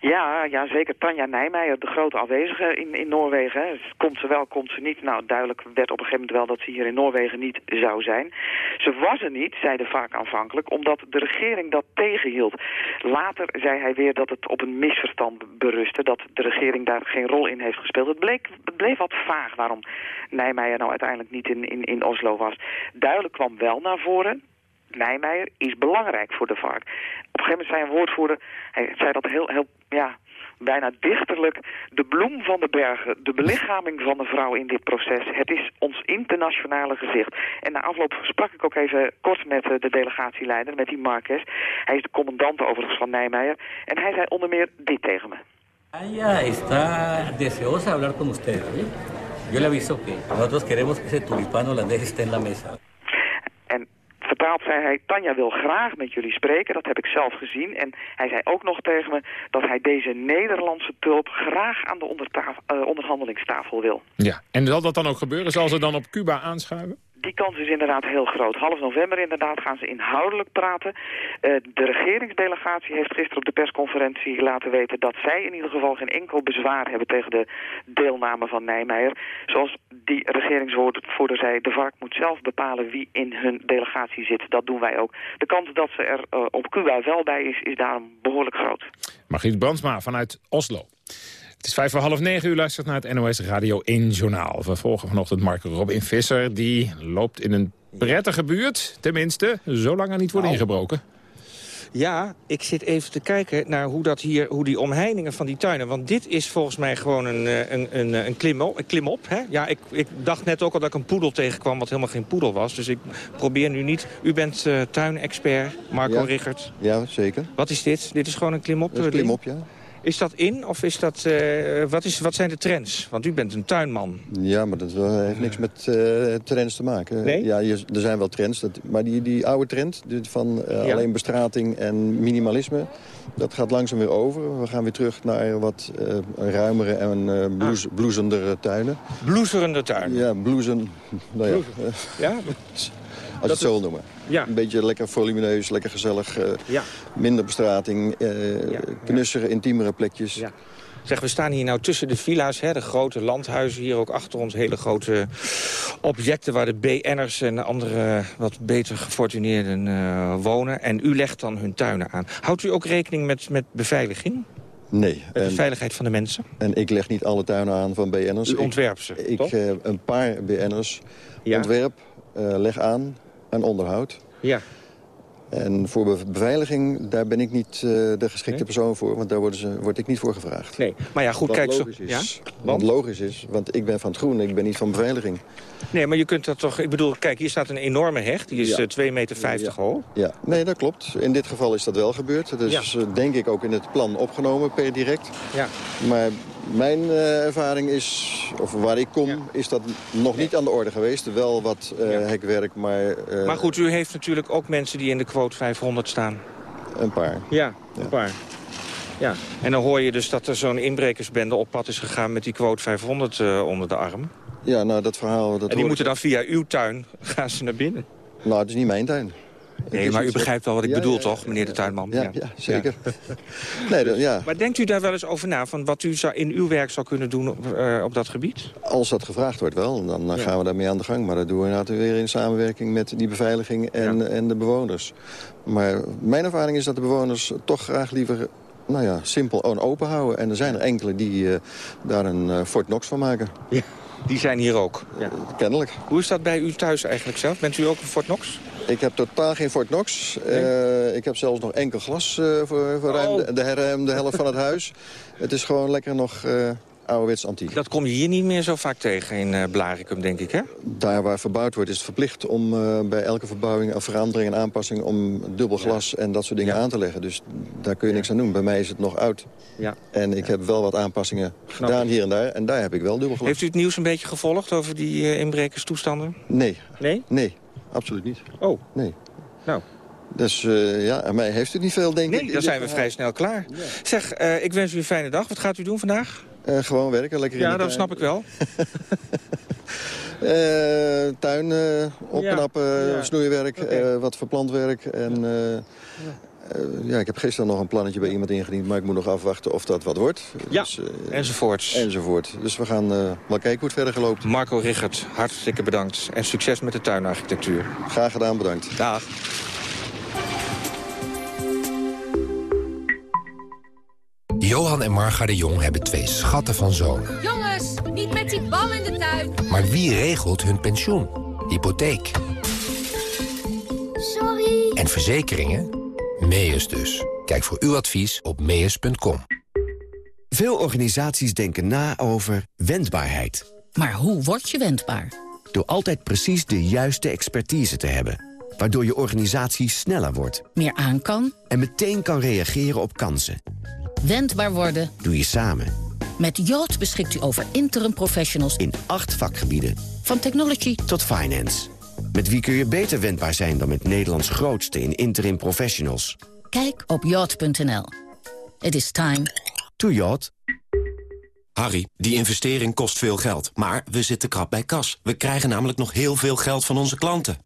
[SPEAKER 21] Ja, ja, zeker. Tanja Nijmeijer, de grote afwezige in, in Noorwegen. Komt ze wel, komt ze niet. Nou, duidelijk werd op een gegeven moment wel dat ze hier in Noorwegen niet zou zijn. Ze was er niet, zeiden vaak aanvankelijk, omdat de regering dat tegenhield. Later zei hij weer dat het op een misverstand berustte, dat de regering daar geen rol in heeft gespeeld. Het, bleek, bleef wat vaag waarom Nijmeijer nou uiteindelijk niet in, in, in Oslo was. Duidelijk kwam wel naar voren Nijmeijer is belangrijk voor de vark. Op een gegeven moment zei een woordvoerder, hij zei dat heel, heel ja, bijna dichterlijk, de bloem van de bergen, de belichaming van de vrouw in dit proces. Het is ons internationale gezicht. En na afloop sprak ik ook even kort met de delegatieleider, met die Marquez. Hij is de commandant overigens van Nijmeijer. En hij zei onder meer dit tegen me.
[SPEAKER 22] Ella está deseosa hablar con usted. ¿eh? Yo le aviso que nosotros queremos que ese tulipán holandés esté en la mesa.
[SPEAKER 21] Vertaald zei hij, Tanja wil graag met jullie spreken, dat heb ik zelf gezien. En hij zei ook nog tegen me dat hij deze Nederlandse tulp graag aan de uh, onderhandelingstafel wil.
[SPEAKER 10] Ja, en zal dat dan ook gebeuren? Zal ze dan op Cuba aanschuiven?
[SPEAKER 21] Die kans is inderdaad heel groot. Half november inderdaad gaan ze inhoudelijk praten. Uh, de regeringsdelegatie heeft gisteren op de persconferentie laten weten... dat zij in ieder geval geen enkel bezwaar hebben tegen de deelname van Nijmeijer. Zoals die regeringswoordvoerder zei, de vark moet zelf bepalen wie in hun delegatie zit. Dat doen wij ook. De kans dat ze er uh, op Cuba wel bij is, is daarom behoorlijk groot.
[SPEAKER 10] Margriet Brandsma vanuit Oslo. Het is vijf voor half negen, u luistert naar het NOS Radio 1 Journaal. We volgen vanochtend Marco Robin Visser. Die loopt in een prettige buurt. Tenminste, zo lang er niet wordt
[SPEAKER 23] Nou.
[SPEAKER 10] ingebroken.
[SPEAKER 23] Ja, ik zit even te kijken naar hoe, dat hier, hoe die omheiningen van die tuinen... want dit is volgens mij gewoon een, eh, een, een, een, klimop, een klimop. Hè? Ja, ik, ik dacht net ook al dat ik een poedel tegenkwam... wat helemaal geen poedel was. Dus ik probeer nu niet... U bent eh, tuinexpert, Marco
[SPEAKER 24] Ja. Ja, zeker.
[SPEAKER 23] Wat is dit? Dit is gewoon een klimop? Eh, ding?
[SPEAKER 24] klimop, ja.
[SPEAKER 23] Is dat in of is dat... eh, wat, is, wat zijn de trends? Want u bent een tuinman.
[SPEAKER 24] Ja, maar dat heeft niks met eh, trends te maken.
[SPEAKER 23] Nee?
[SPEAKER 24] Ja, je- er zijn wel trends. Dat, maar die, die oude trend van eh,
[SPEAKER 23] Ja.
[SPEAKER 24] alleen bestrating en minimalisme... dat gaat langzaam weer over. We gaan weer terug naar wat ruimere en
[SPEAKER 23] Ah.
[SPEAKER 24] bloes, bloezendere tuinen.
[SPEAKER 23] Bloezerende tuinen?
[SPEAKER 24] Ja, bloezen. Nou ja,
[SPEAKER 23] Ja?
[SPEAKER 24] als je het zo wil noemen.
[SPEAKER 23] Ja.
[SPEAKER 24] Een beetje lekker volumineus, lekker gezellig. eh,
[SPEAKER 23] Ja.
[SPEAKER 24] Minder bestrating, eh knussere, intiemere plekjes.
[SPEAKER 23] Ja. Zeg, we staan hier nou tussen de villa's, hè, de grote landhuizen. Hier ook achter ons hele grote objecten waar de BN'ers en andere wat beter gefortuneerden eh, wonen. En u legt dan hun tuinen aan. Houdt u ook rekening met, met beveiliging?
[SPEAKER 24] Nee.
[SPEAKER 23] Met de
[SPEAKER 24] en-
[SPEAKER 23] veiligheid van de mensen?
[SPEAKER 24] En ik leg niet alle tuinen aan van BN'ers.
[SPEAKER 23] U
[SPEAKER 24] Ik-
[SPEAKER 23] ontwerpt ze,
[SPEAKER 24] Ik,
[SPEAKER 23] toch?
[SPEAKER 24] een paar BN'ers
[SPEAKER 23] Ja.
[SPEAKER 24] ontwerp, leg aan en onderhoud.
[SPEAKER 23] Ja.
[SPEAKER 24] En voor be- beveiliging, daar ben ik niet eh, de geschikte
[SPEAKER 23] Nee?
[SPEAKER 24] persoon voor. Want daar worden ze, word ik niet voor gevraagd.
[SPEAKER 23] Nee, maar ja, goed,
[SPEAKER 24] Wat
[SPEAKER 23] kijk zo.
[SPEAKER 24] logisch is.
[SPEAKER 23] Ja?
[SPEAKER 24] Want logisch is, want ik ben van het groen, ik ben niet van beveiliging.
[SPEAKER 23] Nee, maar je kunt dat toch... Ik bedoel, kijk, hier staat een enorme hecht. Die is
[SPEAKER 24] Ja.
[SPEAKER 23] eh, 2,50 meter hoog.
[SPEAKER 24] Ja, nee, dat klopt. In dit geval is dat wel gebeurd. Dat is
[SPEAKER 23] Ja.
[SPEAKER 24] eh, denk ik ook in het plan opgenomen per direct.
[SPEAKER 23] Ja.
[SPEAKER 24] Maar mijn eh, ervaring is, of waar ik kom, is dat nog niet aan de orde geweest. Wel wat eh, hekwerk, maar... eh,
[SPEAKER 23] Maar goed, u heeft natuurlijk ook mensen die in de quote 500 staan.
[SPEAKER 24] Een paar.
[SPEAKER 23] Ja, een paar. Ja, en dan hoor je dus dat er zo'n inbrekersbende op pad is gegaan... met die quote 500 eh, onder de arm.
[SPEAKER 24] Ja, nou, dat verhaal... Dat
[SPEAKER 23] en die moeten
[SPEAKER 24] ik-
[SPEAKER 23] dan via uw tuin, gaan ze naar binnen.
[SPEAKER 24] Nou, het is niet mijn tuin.
[SPEAKER 23] Nee, maar u begrijpt wel wat ik
[SPEAKER 24] Ja,
[SPEAKER 23] bedoel,
[SPEAKER 24] ja,
[SPEAKER 23] toch, meneer de tuinman?
[SPEAKER 24] Ja, ja, zeker. Nee, ja.
[SPEAKER 23] Maar denkt u daar wel eens over na, van wat u zou, in uw werk zou kunnen doen op, eh, op dat gebied?
[SPEAKER 24] Als dat gevraagd wordt wel, dan gaan we daarmee aan de gang. Maar dat doen we inderdaad weer in samenwerking met die beveiliging en, en de bewoners. Maar mijn ervaring is dat de bewoners toch graag liever nou ja, simpel en open houden. En er zijn er enkele die eh, daar een eh, Fort Knox van maken.
[SPEAKER 23] Ja, die zijn hier ook. Ja.
[SPEAKER 24] Kennelijk.
[SPEAKER 23] Hoe is dat bij u thuis eigenlijk zelf? Bent u ook een Fort Knox?
[SPEAKER 24] Ik heb totaal geen Fort Knox. Eh, ik heb zelfs nog enkel glas eh, voor, voor ruim
[SPEAKER 23] Oh.
[SPEAKER 24] de, de, de helft van het huis. Het is gewoon lekker nog eh ouderwets antiek.
[SPEAKER 23] Dat kom je hier niet meer zo vaak tegen in eh Blaricum, denk ik, hè?
[SPEAKER 24] Daar waar verbouwd wordt is het verplicht om eh, bij elke verbouwing of verandering en aanpassing om dubbel glas en dat soort dingen aan te leggen. Dus daar kun je niks aan doen. Bij mij is het nog oud.
[SPEAKER 23] Ja.
[SPEAKER 24] En ik heb wel wat aanpassingen gedaan hier en daar. En daar heb ik wel dubbel glas.
[SPEAKER 23] Heeft u het nieuws een beetje gevolgd over die eh, inbrekerstoestanden?
[SPEAKER 24] Nee.
[SPEAKER 23] Nee?
[SPEAKER 24] Nee, absoluut niet.
[SPEAKER 23] Oh.
[SPEAKER 24] Nee.
[SPEAKER 23] Nou.
[SPEAKER 24] Dus eh, ja, aan mij heeft u niet veel, denk ik.
[SPEAKER 23] Nee, dan zijn we vrij snel klaar. Zeg, ik wens u een fijne dag. Wat gaat u doen vandaag?
[SPEAKER 24] Eh, gewoon werken, lekker in
[SPEAKER 23] Ja, dat snap ik wel.
[SPEAKER 24] Eh, tuin eh, opknappen,
[SPEAKER 23] Ja.
[SPEAKER 24] snoeiwerk, wat verplantwerk. En ja, ik heb gisteren nog een plannetje bij iemand ingediend... maar ik moet nog afwachten of dat wat wordt.
[SPEAKER 23] Ja,
[SPEAKER 24] Dus,
[SPEAKER 23] enzovoorts.
[SPEAKER 24] Enzovoort. Dus we gaan wel kijken hoe het verder geloopt.
[SPEAKER 23] Marco Richert, hartstikke bedankt. En succes met de tuinarchitectuur.
[SPEAKER 24] Graag gedaan, bedankt.
[SPEAKER 23] Dag.
[SPEAKER 25] Johan en Marga de Jong hebben twee schatten van zonen.
[SPEAKER 26] Jongens, niet met die bal in de tuin.
[SPEAKER 25] Maar wie regelt hun pensioen? Hypotheek
[SPEAKER 26] Sorry.
[SPEAKER 25] en verzekeringen? Meus dus. Kijk voor uw advies op meus.com.
[SPEAKER 27] Veel organisaties denken na over wendbaarheid.
[SPEAKER 28] Maar hoe word je wendbaar?
[SPEAKER 27] Door altijd precies de juiste expertise te hebben. Waardoor je organisatie sneller wordt.
[SPEAKER 28] Meer aan kan?
[SPEAKER 27] En meteen kan reageren op kansen.
[SPEAKER 28] Wendbaar worden?
[SPEAKER 27] Doe je samen.
[SPEAKER 28] Met Yacht beschikt u over interim professionals...
[SPEAKER 27] In acht vakgebieden.
[SPEAKER 28] Van technology
[SPEAKER 27] tot finance. Met wie kun je beter wendbaar zijn dan met Nederlands grootste in interim professionals.
[SPEAKER 28] Kijk op yacht.nl. It is time.
[SPEAKER 27] To yacht.
[SPEAKER 8] Harry, die investering kost veel geld, maar we zitten krap bij kas. We krijgen namelijk nog heel veel geld van onze klanten.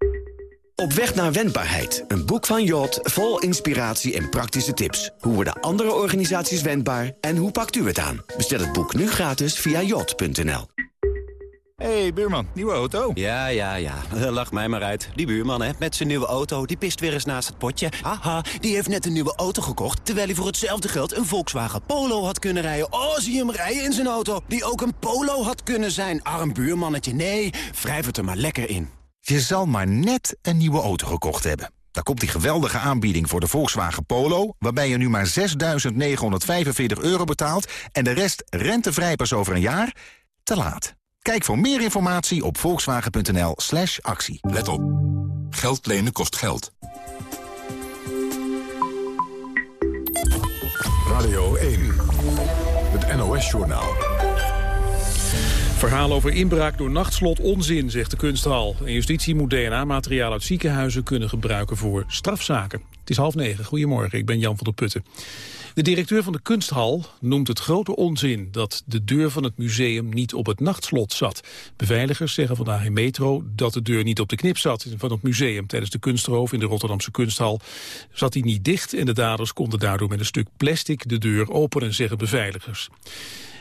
[SPEAKER 27] Op weg naar wendbaarheid. Een boek van Jot vol inspiratie en praktische tips. Hoe worden andere organisaties wendbaar en hoe pakt u het aan? Bestel het boek nu gratis via jot.nl.
[SPEAKER 29] hey, buurman, nieuwe auto?
[SPEAKER 8] Ja, ja, ja. Lach mij maar uit. Die buurman, hè, met zijn nieuwe auto, die pist weer eens naast het potje. Haha, die heeft net een nieuwe auto gekocht... terwijl hij voor hetzelfde geld een Volkswagen Polo had kunnen rijden. Oh, zie hem rijden in zijn auto, die ook een Polo had kunnen zijn. Arm buurmannetje, nee, wrijf het er maar lekker in.
[SPEAKER 30] Je zal maar net een nieuwe auto gekocht hebben. Daar komt die geweldige aanbieding voor de Volkswagen Polo... waarbij je nu maar 6.945 euro betaalt... en de rest rentevrij pas over een jaar? Te laat. Kijk voor meer informatie op volkswagen.nl slash actie.
[SPEAKER 1] Let op. Geld lenen kost geld. Radio 1. Het NOS-journaal.
[SPEAKER 2] Verhaal over inbraak door nachtslot onzin, zegt de kunsthal. En justitie moet DNA-materiaal uit ziekenhuizen kunnen gebruiken voor strafzaken. Het is half negen. Goedemorgen, ik ben Jan van der Putten. De directeur van de kunsthal noemt het grote onzin dat de deur van het museum niet op het nachtslot zat. Beveiligers zeggen vandaag in Metro dat de deur niet op de knip zat van het museum. Tijdens de kunstroof in de Rotterdamse kunsthal zat hij niet dicht en de daders konden daardoor met een stuk plastic de deur openen, zeggen beveiligers.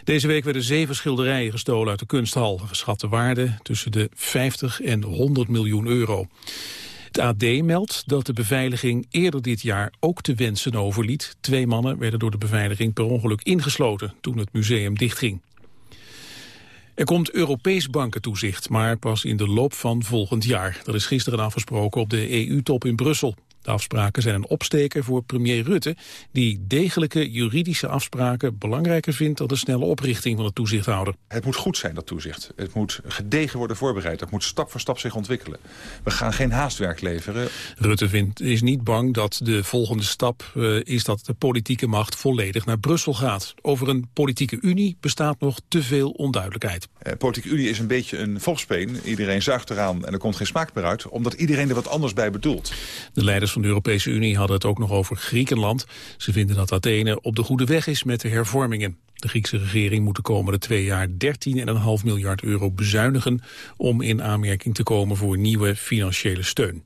[SPEAKER 2] Deze week werden zeven schilderijen gestolen uit de kunsthal. Geschatte waarde tussen de 50 en 100 miljoen euro. Het AD meldt dat de beveiliging eerder dit jaar ook te wensen overliet. Twee mannen werden door de beveiliging per ongeluk ingesloten toen het museum dichtging. Er komt Europees bankentoezicht, maar pas in de loop van volgend jaar. Dat is gisteren afgesproken op de EU-top in Brussel. De afspraken zijn een opsteker voor premier Rutte... die degelijke juridische afspraken belangrijker vindt... dan de snelle oprichting van de toezichthouder.
[SPEAKER 12] Het moet goed zijn, dat toezicht. Het moet gedegen worden voorbereid. Het moet stap voor stap zich ontwikkelen. We gaan geen haastwerk leveren.
[SPEAKER 2] Rutte vindt, is niet bang dat de volgende stap uh, is... dat de politieke macht volledig naar Brussel gaat. Over een politieke unie bestaat nog te veel onduidelijkheid.
[SPEAKER 12] Uh, politieke unie is een beetje een volkspeen. Iedereen zuigt eraan en er komt geen smaak meer uit... omdat iedereen er wat anders bij bedoelt.
[SPEAKER 2] De leiders van de Europese Unie hadden het ook nog over Griekenland. Ze vinden dat Athene op de goede weg is met de hervormingen. De Griekse regering moet de komende twee jaar 13,5 miljard euro bezuinigen... om in aanmerking te komen voor nieuwe financiële steun.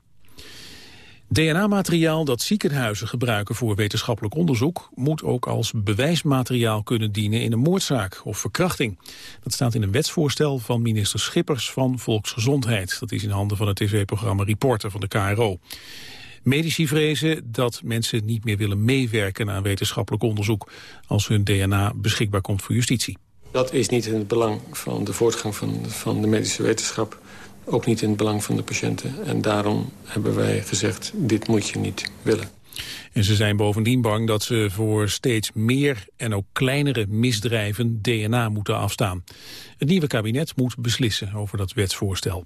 [SPEAKER 2] DNA-materiaal dat ziekenhuizen gebruiken voor wetenschappelijk onderzoek... moet ook als bewijsmateriaal kunnen dienen in een moordzaak of verkrachting. Dat staat in een wetsvoorstel van minister Schippers van Volksgezondheid. Dat is in handen van het tv-programma Reporter van de KRO. Medici vrezen dat mensen niet meer willen meewerken aan wetenschappelijk onderzoek als hun DNA beschikbaar komt voor justitie.
[SPEAKER 31] Dat is niet in het belang van de voortgang van, van de medische wetenschap. Ook niet in het belang van de patiënten. En daarom hebben wij gezegd, dit moet je niet willen.
[SPEAKER 2] En ze zijn bovendien bang dat ze voor steeds meer en ook kleinere misdrijven DNA moeten afstaan. Het nieuwe kabinet moet beslissen over dat wetsvoorstel.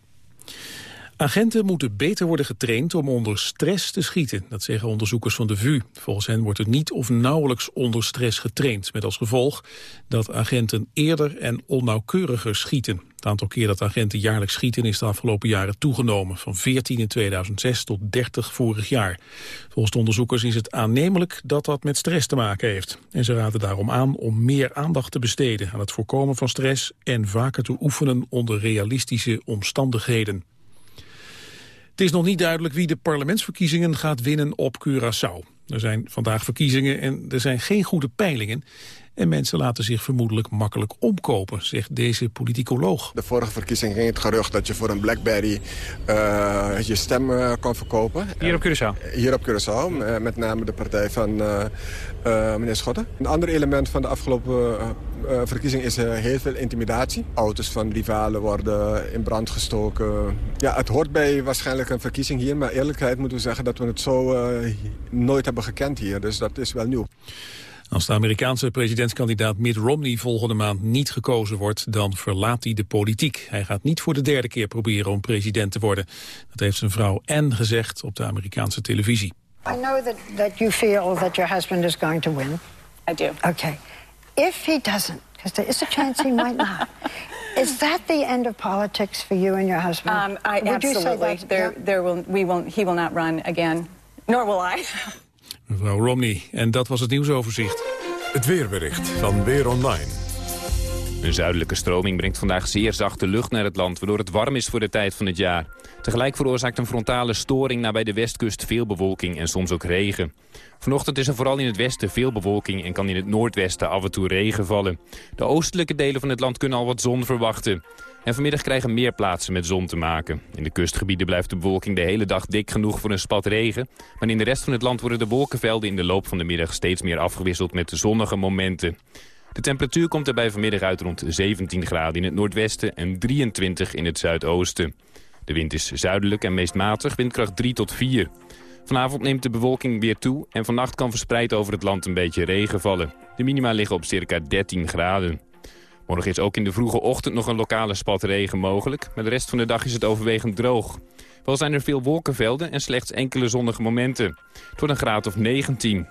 [SPEAKER 2] Agenten moeten beter worden getraind om onder stress te schieten. Dat zeggen onderzoekers van de VU. Volgens hen wordt er niet of nauwelijks onder stress getraind. Met als gevolg dat agenten eerder en onnauwkeuriger schieten. Het aantal keer dat agenten jaarlijks schieten is de afgelopen jaren toegenomen. Van 14 in 2006 tot 30 vorig jaar. Volgens de onderzoekers is het aannemelijk dat dat met stress te maken heeft. En ze raden daarom aan om meer aandacht te besteden aan het voorkomen van stress... en vaker te oefenen onder realistische omstandigheden. Het is nog niet duidelijk wie de parlementsverkiezingen gaat winnen op Curaçao. Er zijn vandaag verkiezingen en er zijn geen goede peilingen. En mensen laten zich vermoedelijk makkelijk omkopen, zegt deze politicoloog.
[SPEAKER 20] De vorige verkiezing ging het gerucht dat je voor een Blackberry uh, je stem uh, kon verkopen.
[SPEAKER 2] Hier op Curaçao?
[SPEAKER 20] Hier op Curaçao, met name de partij van uh, meneer Schotten. Een ander element van de afgelopen verkiezing is heel veel intimidatie. Auto's van rivalen worden in brand gestoken. Ja, het hoort bij waarschijnlijk een verkiezing hier, maar eerlijkheid moeten we zeggen dat we het zo nooit hebben gekend hier. Dus dat is wel nieuw.
[SPEAKER 2] Als de Amerikaanse presidentskandidaat Mitt Romney volgende maand niet gekozen wordt, dan verlaat hij de politiek. Hij gaat niet voor de derde keer proberen om president te worden. Dat heeft zijn vrouw Anne gezegd op de Amerikaanse televisie.
[SPEAKER 32] I know that, that you feel that your husband is going to win.
[SPEAKER 28] I do.
[SPEAKER 32] Okay. If he doesn't, because there is a chance he might not, is that the end of politics for you and your husband?
[SPEAKER 28] Um, I,
[SPEAKER 32] Would
[SPEAKER 28] absolutely.
[SPEAKER 32] You say that?
[SPEAKER 28] There, there will, we won't, he will not run again, nor will I.
[SPEAKER 2] Mevrouw Romney. En dat was het nieuwsoverzicht.
[SPEAKER 1] Het weerbericht van Weer Online.
[SPEAKER 33] Een zuidelijke stroming brengt vandaag zeer zachte lucht naar het land... waardoor het warm is voor de tijd van het jaar. Tegelijk veroorzaakt een frontale storing nabij de westkust veel bewolking en soms ook regen. Vanochtend is er vooral in het westen veel bewolking... en kan in het noordwesten af en toe regen vallen. De oostelijke delen van het land kunnen al wat zon verwachten. En vanmiddag krijgen meer plaatsen met zon te maken. In de kustgebieden blijft de bewolking de hele dag dik genoeg voor een spat regen. Maar in de rest van het land worden de wolkenvelden in de loop van de middag steeds meer afgewisseld met zonnige momenten. De temperatuur komt erbij vanmiddag uit rond 17 graden in het noordwesten en 23 in het zuidoosten. De wind is zuidelijk en meest matig, windkracht 3 tot 4. Vanavond neemt de bewolking weer toe en vannacht kan verspreid over het land een beetje regen vallen. De minima liggen op circa 13 graden. Morgen is ook in de vroege ochtend nog een lokale spat regen mogelijk. Maar de rest van de dag is het overwegend droog. Wel zijn er veel wolkenvelden en slechts enkele zonnige momenten. Wordt een graad of 19.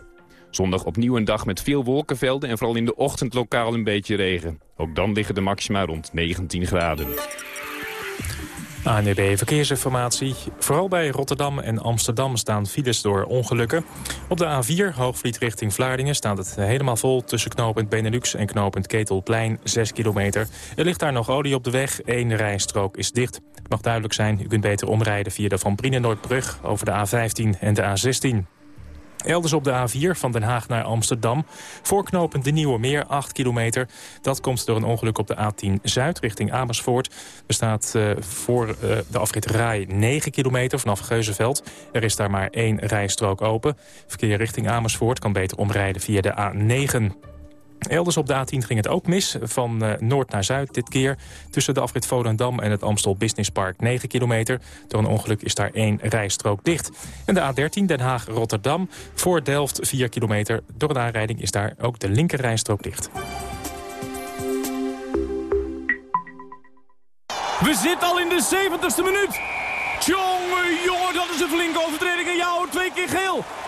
[SPEAKER 33] Zondag opnieuw een dag met veel wolkenvelden en vooral in de ochtend lokaal een beetje regen. Ook dan liggen de maxima rond 19 graden.
[SPEAKER 3] ANEB Verkeersinformatie. Vooral bij Rotterdam en Amsterdam staan files door ongelukken. Op de A4, Hoogvliet richting Vlaardingen, staat het helemaal vol... tussen knooppunt Benelux en knooppunt Ketelplein, 6 kilometer. Er ligt daar nog olie op de weg, één rijstrook is dicht. Het mag duidelijk zijn, u kunt beter omrijden via de Van Brienenoordbrug... over de A15 en de A16. Elders op de A4 van Den Haag naar Amsterdam. Voorknopend de Nieuwe Meer, 8 kilometer. Dat komt door een ongeluk op de A10 Zuid richting Amersfoort. Er staat uh, voor uh, de afrit Rai 9 kilometer vanaf Geuzenveld. Er is daar maar één rijstrook open. Verkeer richting Amersfoort kan beter omrijden via de A9. Elders op de A10 ging het ook mis, van uh, noord naar zuid dit keer. Tussen de afrit Volendam en het Amstel Business Park 9 kilometer. Door een ongeluk is daar één rijstrook dicht. En de A13 Den Haag-Rotterdam voor Delft 4 kilometer. Door een aanrijding is daar ook de linker rijstrook dicht.
[SPEAKER 34] We zitten al in de 70ste minuut. Tjonge, jongen, dat is een flinke overtreding. En jou twee keer geel.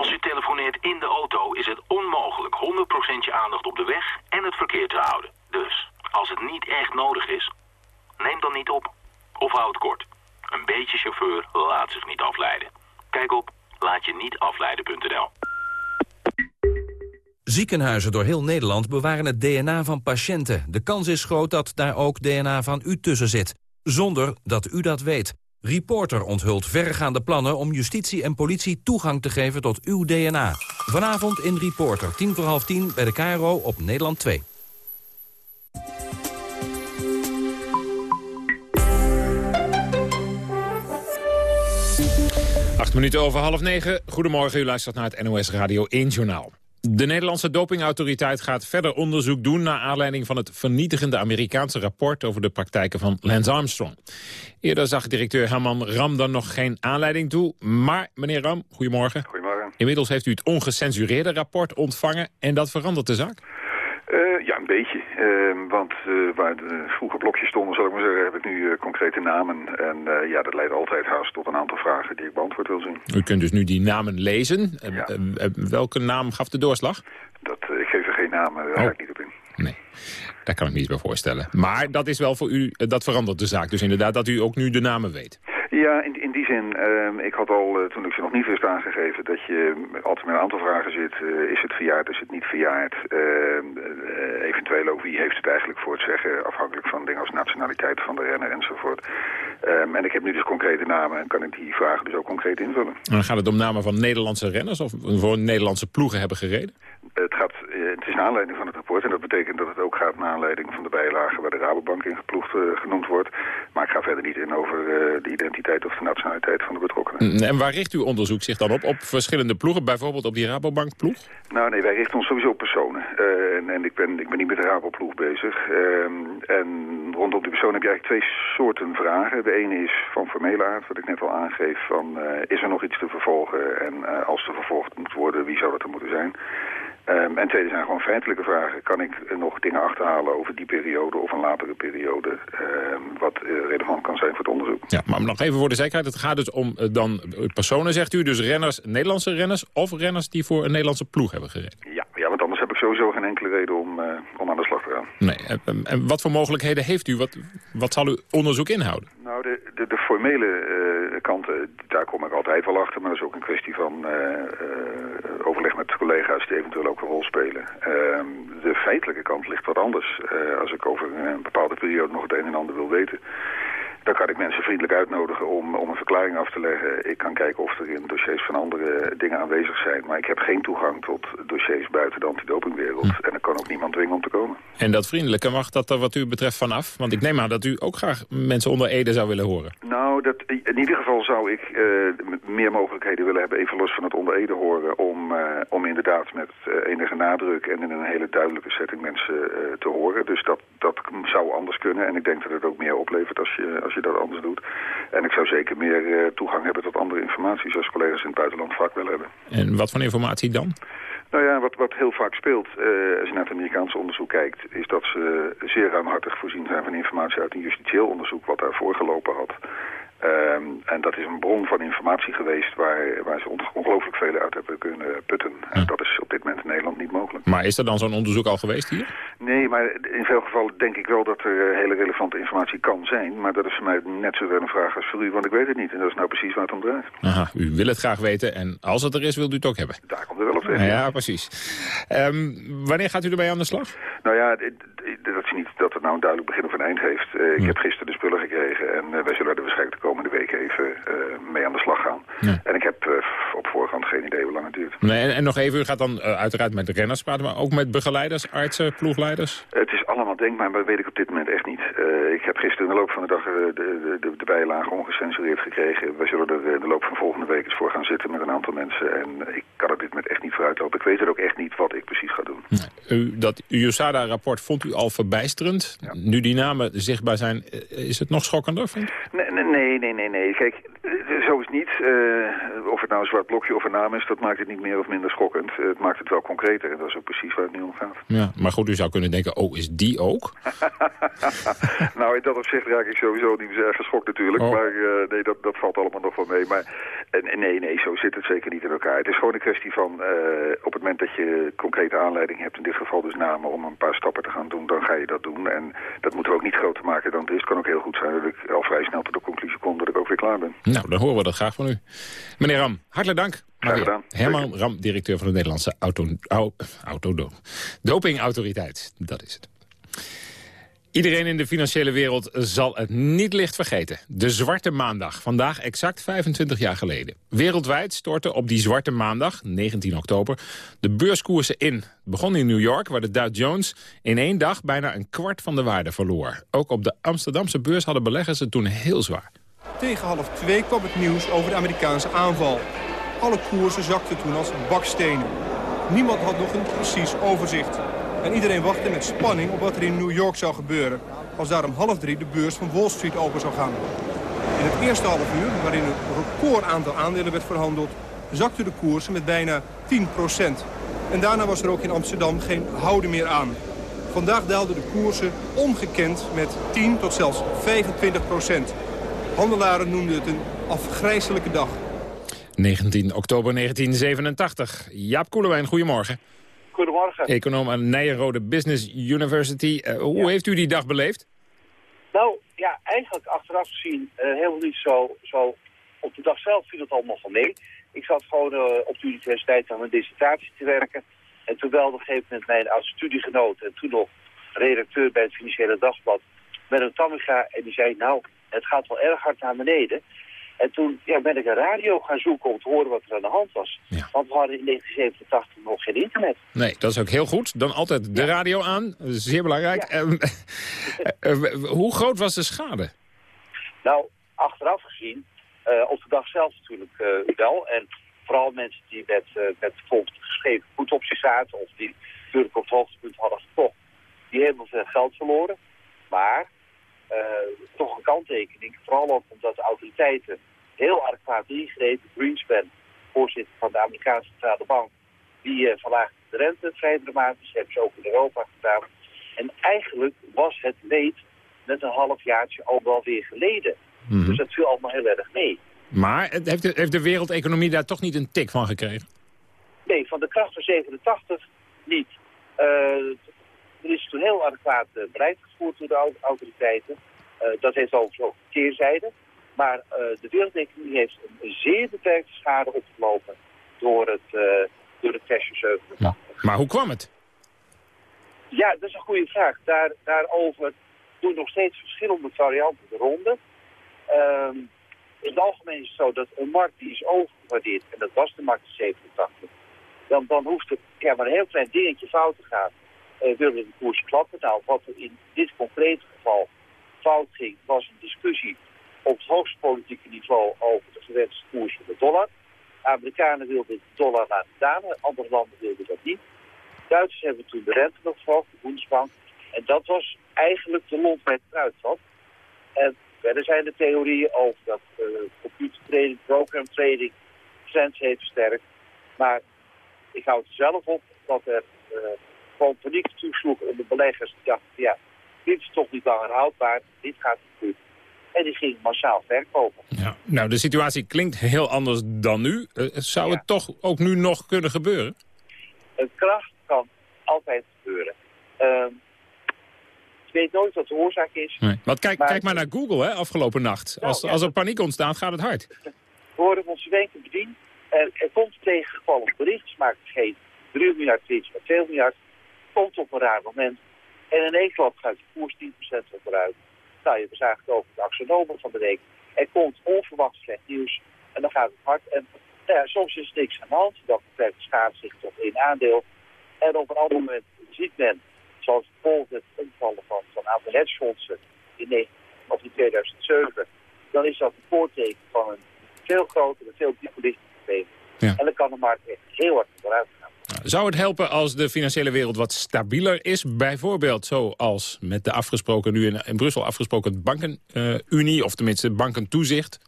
[SPEAKER 35] Als u telefoneert in de auto is het onmogelijk 100% je aandacht op de weg en het verkeer te houden. Dus, als het niet echt nodig is, neem dan niet op. Of houd kort. Een beetje chauffeur laat zich niet afleiden. Kijk op laatje-niet-afleiden.nl.
[SPEAKER 36] Ziekenhuizen door heel Nederland bewaren het DNA van patiënten. De kans is groot dat daar ook DNA van u tussen zit. Zonder dat u dat weet. Reporter onthult verregaande plannen om justitie en politie toegang te geven tot uw DNA. Vanavond in Reporter, tien voor half tien bij de KRO op Nederland 2.
[SPEAKER 10] Acht minuten over half negen. Goedemorgen, u luistert naar het NOS Radio 1 Journaal. De Nederlandse dopingautoriteit gaat verder onderzoek doen... naar aanleiding van het vernietigende Amerikaanse rapport... over de praktijken van Lance Armstrong. Eerder zag directeur Herman Ram dan nog geen aanleiding toe. Maar, meneer Ram, goedemorgen.
[SPEAKER 37] Goedemorgen.
[SPEAKER 10] Inmiddels heeft u het ongecensureerde rapport ontvangen... en dat verandert de zaak?
[SPEAKER 37] Uh, ja, een beetje. Uh, want uh, waar de vroeger blokjes stonden, zal ik maar zeggen, heb ik nu concrete namen. En ja, dat leidt altijd haast tot een aantal vragen die ik beantwoord wil zien.
[SPEAKER 10] U kunt dus nu die namen lezen. Ja. welke naam gaf de doorslag?
[SPEAKER 37] Dat, ik geef er geen namen, daar oh. ga ik niet op in.
[SPEAKER 10] Nee, daar kan ik me iets bij voorstellen. Maar dat is wel voor u, dat verandert de zaak. Dus inderdaad dat u ook nu de namen weet.
[SPEAKER 37] Ja, in, in die zin, uh, ik had al, uh, toen ik ze nog niet wist aangegeven, dat je altijd met een aantal vragen zit. Uh, is het verjaard, is het niet verjaard? eventueel ook wie heeft het eigenlijk voor het zeggen, afhankelijk van dingen als nationaliteit van de renner enzovoort. Um, en ik heb nu dus concrete namen en kan ik die vragen dus ook concreet invullen.
[SPEAKER 10] En dan gaat het om namen van Nederlandse renners of voor Nederlandse ploegen hebben gereden?
[SPEAKER 37] Het, gaat, het is naar aanleiding van het rapport en dat betekent dat het ook gaat naar aanleiding van de bijlage waar de Rabobank in geploegd genoemd wordt. Maar ik ga verder niet in over de identiteit of de nationaliteit van de betrokkenen.
[SPEAKER 10] En waar richt uw onderzoek zich dan op? Op verschillende ploegen, bijvoorbeeld op die Rabobank-ploeg?
[SPEAKER 37] Nou nee, wij richten ons sowieso op personen. Uh, en, en, ik, ben, ik ben niet met de Raboploeg bezig. Uh, en rondom die persoon heb je eigenlijk twee soorten vragen. De ene is van formele aard, wat ik net al aangeef. Van, is er nog iets te vervolgen? En als er vervolgd moet worden, wie zou Ehm, en tweede zijn gewoon feitelijke vragen. Kan ik eh, nog dingen achterhalen over die periode of een latere periode... ehm, wat eh, relevant kan zijn voor het onderzoek?
[SPEAKER 10] Ja, maar nog even voor de zekerheid. Het gaat dus om eh, dan personen, zegt u. Dus renners, Nederlandse renners of renners die voor een Nederlandse ploeg hebben gereden.
[SPEAKER 37] Ja, ja want anders heb ik sowieso geen enkele reden om, om aan de slag te gaan.
[SPEAKER 10] Nee. En, wat voor mogelijkheden heeft u? Wat, wat zal uw onderzoek inhouden?
[SPEAKER 37] Nou, de, de, de formele kanten, daar kom ik altijd wel achter. Maar dat is ook een kwestie van overleg met collega's die eventueel ook een rol spelen. Ehm, de feitelijke kant ligt wat anders. Eh, als ik over een bepaalde periode nog het een en ander wil weten... dan kan ik mensen vriendelijk uitnodigen om, om een verklaring af te leggen. Ik kan kijken of er in dossiers van andere dingen aanwezig zijn. Maar ik heb geen toegang tot dossiers buiten de antidopingwereld. En er kan ook niemand dwingen om te komen.
[SPEAKER 10] En dat vriendelijke, mag dat er wat u betreft vanaf? Want ik neem aan dat u ook graag mensen onder Ede zou willen horen.
[SPEAKER 37] Nou, dat, in ieder geval zou ik eh, meer mogelijkheden willen hebben, even los van het onder Ede horen, om, eh, om inderdaad met eh, enige nadruk en in een hele duidelijke setting mensen te horen. Dus dat, dat zou anders kunnen en ik denk dat het ook meer oplevert als je, als je dat anders doet. En ik zou zeker meer toegang hebben tot andere informatie, zoals collega's in het buitenland vaak wel hebben.
[SPEAKER 10] En wat voor informatie dan?
[SPEAKER 37] Nou ja, wat, wat heel vaak speelt, als je naar het Amerikaanse onderzoek kijkt, is dat ze zeer ruimhartig voorzien zijn van informatie uit een justitieel onderzoek wat daarvoor gelopen had. Ehm, en dat is een bron van informatie geweest waar, waar ze on- ongelooflijk veel uit hebben kunnen putten. En dat is op dit moment in Nederland niet mogelijk.
[SPEAKER 10] Maar is er dan zo'n onderzoek al geweest hier?
[SPEAKER 37] Nee, maar in veel gevallen denk ik wel dat er eh, hele relevante informatie kan zijn. Maar dat is voor mij net zoveel een vraag als voor u, want ik weet het niet. En dat is nou precies waar het om draait.
[SPEAKER 10] Aha, u wil het graag weten en als het er is, wilt u het ook hebben.
[SPEAKER 37] Daar komt er wel op
[SPEAKER 10] Ja,
[SPEAKER 37] tegen.
[SPEAKER 10] precies. Ehm, wanneer gaat u ermee aan de slag?
[SPEAKER 37] Nou ja, dat het nou een duidelijk begin of een eind heeft. Eh, ik heb gisteren de spullen gekregen en eh, wij zullen er waarschijnlijk de komende week even eh, mee aan de slag gaan. En ik heb op voorhand geen idee hoe lang het duurt.
[SPEAKER 10] Nee, en, en nog even, u gaat dan uiteraard met de renners praten, maar ook met begeleiders, artsen, ploegleiders?
[SPEAKER 37] Het is denkbaar, maar dat weet ik op dit moment echt niet. Eh, ik heb gisteren in de loop van de dag eh, de, de, de, bijlagen ongecensureerd gekregen. Wij zullen er eh, in de loop van volgende week eens voor gaan zitten met een aantal mensen. En ik kan er dit met echt niet vooruitlopen. Ik weet het ook echt niet wat ik precies ga doen.
[SPEAKER 10] U, dat USADA-rapport vond u al verbijsterend. Nu die namen zichtbaar zijn, is het nog schokkender, vindt?
[SPEAKER 37] Nee, nee, nee, nee, nee. Kijk, zo is het niet. Of het nou een zwart blokje of een naam is, dat maakt het niet meer of minder schokkend. Het maakt het wel concreter en dat is ook precies waar het nu om gaat.
[SPEAKER 10] Ja, maar goed, u zou kunnen denken, oh, is die ook?
[SPEAKER 37] nou, in dat opzicht raak ik sowieso niet erg geschokt natuurlijk.
[SPEAKER 10] Oh.
[SPEAKER 37] Maar eh, nee, dat, dat valt allemaal nog wel mee. Maar eh, nee, nee, zo zit het zeker niet in elkaar. Het is gewoon een kwestie van, eh, op het moment dat je concrete aanleiding hebt, in dit geval dus namen, om een paar stappen te gaan doen, dan ga je dat doen. En dat moeten we ook niet groter maken dan het is. Het kan ook heel goed zijn dat ik al vrij snel tot de conclusie kom dat ik ook weer klaar ben.
[SPEAKER 10] Nou, dan horen we dat graag van u. Meneer Ram, hartelijk dank.
[SPEAKER 37] Gedaan.
[SPEAKER 10] Herman Ram, directeur van de Nederlandse auto, au, dopingautoriteit. Dat is het. Iedereen in de financiële wereld zal het niet licht vergeten. De Zwarte Maandag, vandaag exact 25 jaar geleden. Wereldwijd stortten op die Zwarte Maandag, 19 oktober, de beurskoersen in. Het begon in New York, waar de Dow Jones in één dag bijna een kwart van de waarde verloor. Ook op de Amsterdamse beurs hadden beleggers het toen heel zwaar.
[SPEAKER 31] Tegen half twee kwam het nieuws over de Amerikaanse aanval. Alle koersen zakten toen als bakstenen. Niemand had nog een precies overzicht. En iedereen wachtte met spanning op wat er in New York zou gebeuren... als daar om half drie de beurs van Wall Street open zou gaan. In het eerste half uur, waarin een record aantal aandelen werd verhandeld... zakten de koersen met bijna 10% En daarna was er ook in Amsterdam geen houden meer aan. Vandaag daalden de koersen ongekend met 10 tot zelfs 25 Handelaren noemden het een afgrijzelijke dag.
[SPEAKER 10] 19 oktober 1987. Jaap Koelewijn, goedemorgen.
[SPEAKER 38] Goedemorgen.
[SPEAKER 10] Econoom aan Nijenrode Business University. Eh, hoe heeft u die dag beleefd?
[SPEAKER 38] Nou, ja, eigenlijk achteraf gezien eh, helemaal niet zo, zo... Op de dag zelf viel het allemaal van mee. Ik zat gewoon eh, op de universiteit aan mijn dissertatie te werken. En toen belde op een gegeven moment mijn oud studiegenoot... en toen nog redacteur bij het Financiële Dagblad... met een Tammiga. En die zei, nou, het gaat wel erg hard naar beneden. En toen ja, ben ik een radio gaan zoeken om te horen wat er aan de hand was. Want we hadden in 1987 nog geen internet.
[SPEAKER 10] Nee, dat is ook heel goed. Dan altijd de radio aan. Zeer belangrijk. Ehm, eh, hoe groot was de schade?
[SPEAKER 38] Nou, achteraf gezien, eh, op de dag zelf natuurlijk eh, wel. En vooral mensen die met, eh, met bijvoorbeeld geschreven goed op zich zaten... of die natuurlijk op het hoogtepunt hadden gekocht, die hebben veel geld verloren. Maar toch een kanttekening, vooral ook omdat de autoriteiten heel adequaat ingrepen. Greenspan, voorzitter van de Amerikaanse Centrale Bank, die eh, vandaag de rente vrij dramatisch. Hebben ze ook in Europa gedaan. En eigenlijk was het leed met een halfjaartje al wel weer geleden.
[SPEAKER 10] Mhm.
[SPEAKER 38] Dus dat viel allemaal heel erg mee.
[SPEAKER 10] Maar heeft de, heeft de wereldeconomie daar toch niet een tik van gekregen?
[SPEAKER 38] Nee, van de kracht van 87 niet. Eh, er is toen heel adequaat eh, beleid gevoerd door de au- autoriteiten. Eh, dat heeft overigens ook een keerzijde. Maar eh, de wereldeconomie heeft een zeer beperkte schade opgelopen door het, eh door de crash in 87.
[SPEAKER 10] Maar hoe kwam het?
[SPEAKER 38] Ja, dat is een goede vraag. Daar, daarover doen nog steeds verschillende varianten de ronde. Ehm, in het algemeen is het zo dat een markt die is overgewaardeerd, en dat was de markt in 87, dan, dan hoeft er ja, maar een heel klein dingetje fout te gaan. Eh willen de koers klappen? Nou, wat er in dit concrete geval fout ging, was een discussie op het hoogste politieke niveau over de gewenste koers van de dollar. Amerikanen wilden de dollar laten dalen, andere landen wilden dat niet. Duitsers hebben toen de rente nog verhoogd, de Bundesbank. En dat was eigenlijk de lont bij het kruidvat. En verder zijn er theorieën over dat uh, computertrading, program trading trends heeft versterkt. Maar ik hou het zelf op dat er uh, gewoon paniek toesloeg onder beleggers. Die dachten, ja, dit is toch niet langer houdbaar, dit gaat niet goed. En die gingen massaal verkopen.
[SPEAKER 10] Ja. Nou, de situatie klinkt heel anders dan nu. Uh, zou het toch ook nu nog kunnen gebeuren?
[SPEAKER 38] Een kracht kan altijd gebeuren. Uh, ik weet nooit wat de oorzaak is.
[SPEAKER 10] Nee. Want kijk maar, kijk maar naar Google hè, afgelopen nacht.
[SPEAKER 38] Nou,
[SPEAKER 10] als,
[SPEAKER 38] ja,
[SPEAKER 10] als er paniek ontstaat, gaat het hard.
[SPEAKER 38] We worden onze wenken bediend. Er, er komt tegengevallen bericht, maakt geen 3 miljard winst, maar 2 miljard. Komt op een raar moment. En in één klap gaat de koers 10% onderuit. Nou, je zagen het over de axonomen van de week. Er komt onverwacht slecht nieuws en dan gaat het hard. En nou ja, soms is er niks aan de hand. Dan beperkt de schade zich tot één aandeel. En op een ander moment ziet men, zoals bijvoorbeeld het omvallen van, van aantal hedgefondsen in, 19, of in 2007, dan is dat een voorteken van een veel grotere, veel dieper liggend probleem.
[SPEAKER 10] Ja.
[SPEAKER 38] En dan kan de markt echt heel hard vooruit.
[SPEAKER 10] Zou het helpen als de financiële wereld wat stabieler is? Bijvoorbeeld zoals met de afgesproken, nu in, in Brussel afgesproken bankenunie, uh, of tenminste bankentoezicht?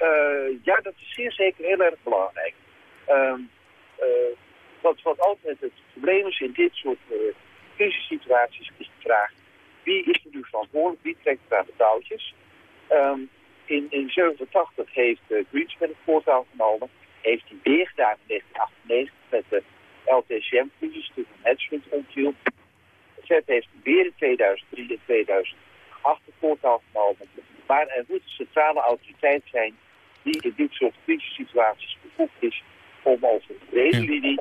[SPEAKER 38] Uh, ja, dat is zeer zeker heel erg belangrijk. Uh, wat, wat altijd het probleem is in dit soort uh, crisissituaties is de vraag... wie is er nu verantwoordelijk, wie trekt er aan de touwtjes? Um, in 1987 heeft Greenspan het voortouw genomen. Heeft hij weer gedaan in 1998 met de LTCM-crisis toen een hedgefund omviel. De Fed heeft weer in 2003 en 2008 het voortouw genomen. Maar er moet een centrale autoriteit zijn die in dit soort crisissituaties bevoegd is om over de brede linie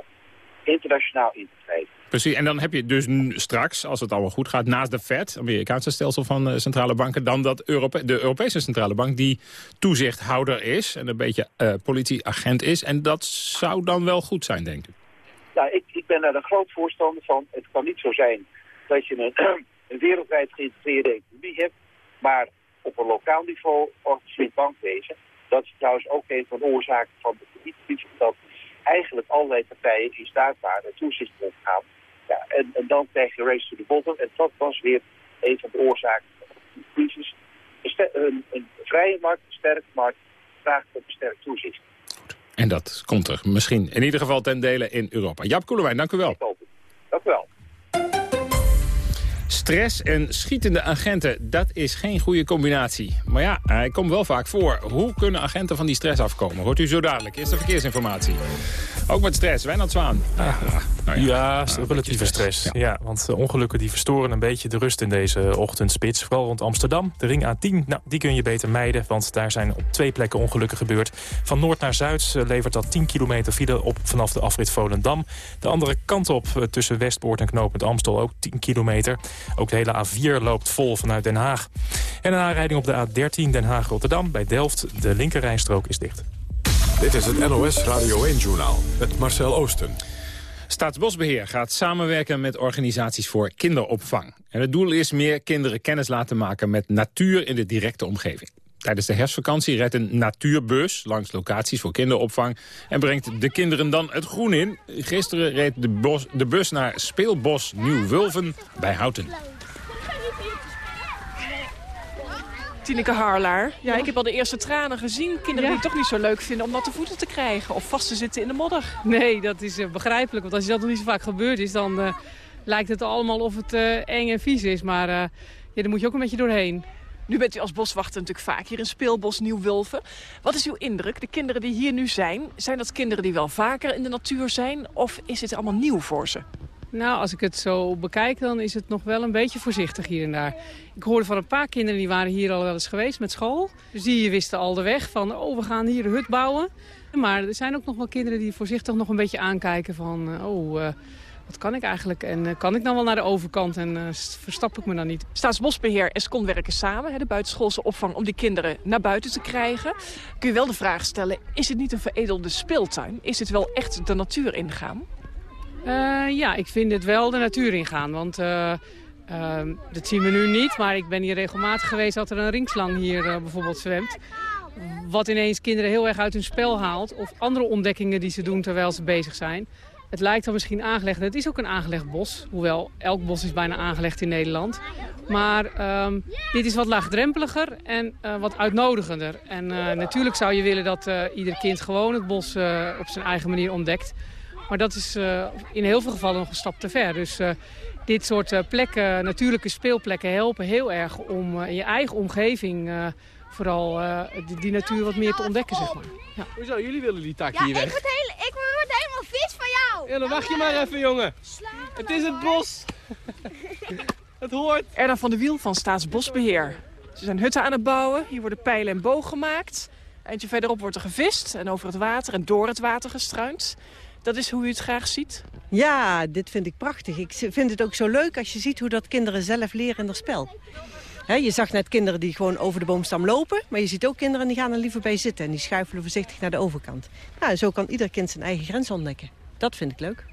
[SPEAKER 38] internationaal in te grijpen.
[SPEAKER 10] Precies, en dan heb je dus straks, als het allemaal goed gaat, naast de Fed, Amerikaanse stelsel van uh, centrale banken, dan dat Europe de Europese centrale bank die toezichthouder is en een beetje uh, politieagent is. En dat zou dan wel goed zijn, denk ik.
[SPEAKER 38] Nou, ik, ik ben daar een groot voorstander van. Het kan niet zo zijn dat je een, een wereldwijd geïntegreerde economie hebt, maar op een lokaal niveau organiseert bankwezen. Dat is trouwens ook een van de oorzaken van de kredietcrisis, dat eigenlijk allerlei partijen in staat waren toezicht te gaan. Ja, en, en, dan krijg je race to the bottom. En dat was weer een van de oorzaken van de crisis. Een, een, een vrije markt, een sterke markt, vraagt op een sterk toezicht.
[SPEAKER 10] En dat komt er misschien in ieder geval ten dele in Europa. Jaap Koelewijn, dank u wel. Stress en schietende agenten, dat is geen goede combinatie. Maar ja, hij komt wel vaak voor. Hoe kunnen agenten van die stress afkomen? Hoort u zo dadelijk. Eerst de verkeersinformatie. Ook met stress. Wijnand Zwaan.
[SPEAKER 3] Ah, nou ja, ja relatieve stress. stress. Ja. ja. want ongelukken die verstoren een beetje de rust in deze ochtendspits. Vooral rond Amsterdam. De ring A10, nou, die kun je beter mijden. Want daar zijn op twee plekken ongelukken gebeurd. Van noord naar zuid levert dat 10 kilometer file op vanaf de afrit Volendam. De andere kant op tussen Westpoort en Knopend Amstel ook 10 kilometer. Ook de hele A4 loopt vol vanuit Den Haag. En een aanrijding op de A13 Den Haag-Rotterdam bij Delft. De linkerrijstrook is dicht.
[SPEAKER 1] Dit is het NOS Radio 1-journaal met Marcel Oosten.
[SPEAKER 10] Staatsbosbeheer gaat samenwerken met organisaties voor kinderopvang. En het doel is meer kinderen kennis laten maken met natuur in de directe omgeving. Tijdens de herfstvakantie rijdt een natuurbus langs locaties voor kinderopvang... en brengt de kinderen dan het groen in. Gisteren reed de, bos, de bus naar Speelbos Nieuw-Wulven bij Houten.
[SPEAKER 39] Tineke Harlaar. Ja, ik heb al de eerste tranen gezien. Kinderen die het toch niet zo leuk vinden om natte voeten te krijgen. Of vast te zitten in de modder.
[SPEAKER 40] Nee, dat is eh, begrijpelijk. Want als je dat nog niet zo vaak gebeurd is, dan eh, lijkt het allemaal of het eh, eng en vies is. Maar ja, daar moet je ook een beetje doorheen.
[SPEAKER 39] Nu bent u als boswachter natuurlijk vaak hier in Speelbos Nieuw-Wulven. Wat is uw indruk? De kinderen die hier nu zijn, zijn dat kinderen die wel vaker in de natuur zijn? Of is het allemaal nieuw voor ze?
[SPEAKER 40] Nou, als ik het zo bekijk, dan is het nog wel een beetje voorzichtig hier en daar. Ik hoorde van een paar kinderen die waren hier al wel eens geweest met school. Dus die wisten al de weg van, oh, we gaan hier een hut bouwen. Maar er zijn ook nog wel kinderen die voorzichtig nog een beetje aankijken van, eh, oh, uh, wat kan ik eigenlijk? En uh, kan ik dan wel naar de overkant en uh, verstap ik me dan niet?
[SPEAKER 39] Staatsbosbeheer en SCON werken samen, de buitenschoolse opvang, om die kinderen naar buiten te krijgen. Kun je wel de vraag stellen, is het niet een veredelde speeltuin? Is het wel echt de natuur ingaan?
[SPEAKER 40] Uh, ja, ik vind het wel de natuur ingaan. Want uh, uh, dat zien we nu niet. Maar ik ben hier regelmatig geweest dat er een ringslang hier bijvoorbeeld zwemt. Wat ineens kinderen heel erg uit hun spel haalt. Of andere ontdekkingen die ze doen terwijl ze bezig zijn. Het lijkt dan misschien aangelegd. Het is ook een aangelegd bos. Hoewel elk bos is bijna aangelegd in Nederland. Maar um, dit is wat laagdrempeliger en wat uitnodigender. En natuurlijk zou je willen dat ieder kind gewoon het bos op zijn eigen manier ontdekt. Maar dat is uh, in heel veel gevallen nog een stap te ver. Dus uh, dit soort uh, plekken, natuurlijke speelplekken helpen heel erg om in je eigen omgeving vooral die, die, natuur wat meer te ontdekken, zeg maar.
[SPEAKER 41] Ja. Hoezo? Jullie willen die tak ja, hier weg?
[SPEAKER 42] Ik word, heel, ik word helemaal
[SPEAKER 41] Ja, dan wacht je maar even, jongen. Het is het bos. het hoort.
[SPEAKER 39] Erna van de Wiel van Staatsbosbeheer. Ze zijn hutten aan het bouwen. Hier worden pijlen en boog gemaakt. Eentje verderop wordt er gevist en over het water en door het water gestruind. Dat is hoe u het graag ziet?
[SPEAKER 43] Ja, dit vind ik prachtig. Ik vind het ook zo leuk als je ziet hoe dat kinderen zelf leren in het spel. He, je zag net kinderen die gewoon over de boomstam lopen. Maar je ziet ook kinderen die gaan er liever bij zitten. En die schuifelen voorzichtig naar de overkant. Nou, zo kan ieder kind zijn eigen grens ontdekken. Dat vind ik leuk.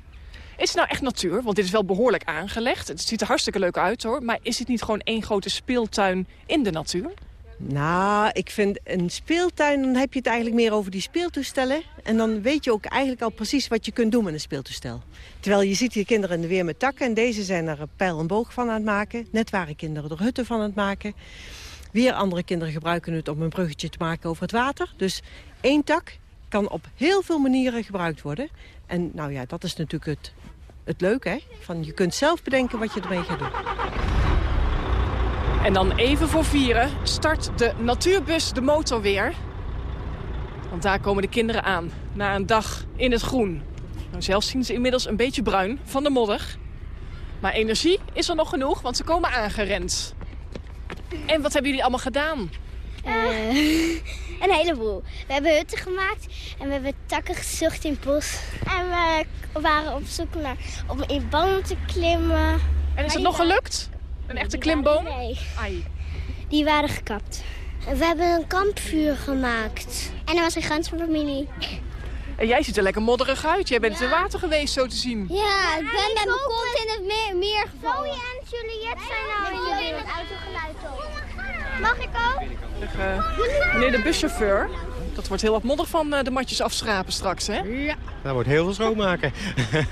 [SPEAKER 39] Is het nou echt natuur? Want dit is wel behoorlijk aangelegd. Het ziet er hartstikke leuk uit hoor. Maar is het niet gewoon één grote speeltuin in de natuur?
[SPEAKER 43] Nou, ik vind een speeltuin, dan heb je het eigenlijk meer over die speeltoestellen. En dan weet je ook eigenlijk al precies wat je kunt doen met een speeltoestel. Terwijl je ziet hier kinderen in de weer met takken. En deze zijn er pijl en boog van aan het maken. Net waren kinderen er hutten van aan het maken. Weer andere kinderen gebruiken het om een bruggetje te maken over het water. Dus één tak kan op heel veel manieren gebruikt worden. En nou ja, dat is natuurlijk het, het leuke. Hè? Van, je kunt zelf bedenken wat je ermee gaat doen.
[SPEAKER 39] En dan even voor vieren start de natuurbus de motor weer. Want daar komen de kinderen aan, na een dag in het groen. Nou, zelf zien ze inmiddels een beetje bruin van de modder. Maar energie is er nog genoeg, want ze komen aangerend. En wat hebben jullie allemaal gedaan?
[SPEAKER 42] Uh, een heleboel. We hebben hutten gemaakt en we hebben takken gezocht in het bos. En we waren op zoek naar om in bomen te klimmen.
[SPEAKER 39] En is het nog gelukt? Een echte klimboom?
[SPEAKER 42] Nee. Ai. Die waren gekapt. We hebben een kampvuur gemaakt. En er was een ganzenfamilie.
[SPEAKER 39] En jij ziet er lekker modderig uit. Jij bent ja. in het water geweest, zo te zien.
[SPEAKER 42] Ja, ik ben met mijn kont in het meer, meer gevallen. Zoe en Juliette zijn nou in het autogeluid op. Mag ik ook?
[SPEAKER 39] Uh, meneer de buschauffeur, dat wordt heel wat modder van uh, de matjes afschrapen straks, hè?
[SPEAKER 41] Ja, dat wordt heel veel schoonmaken.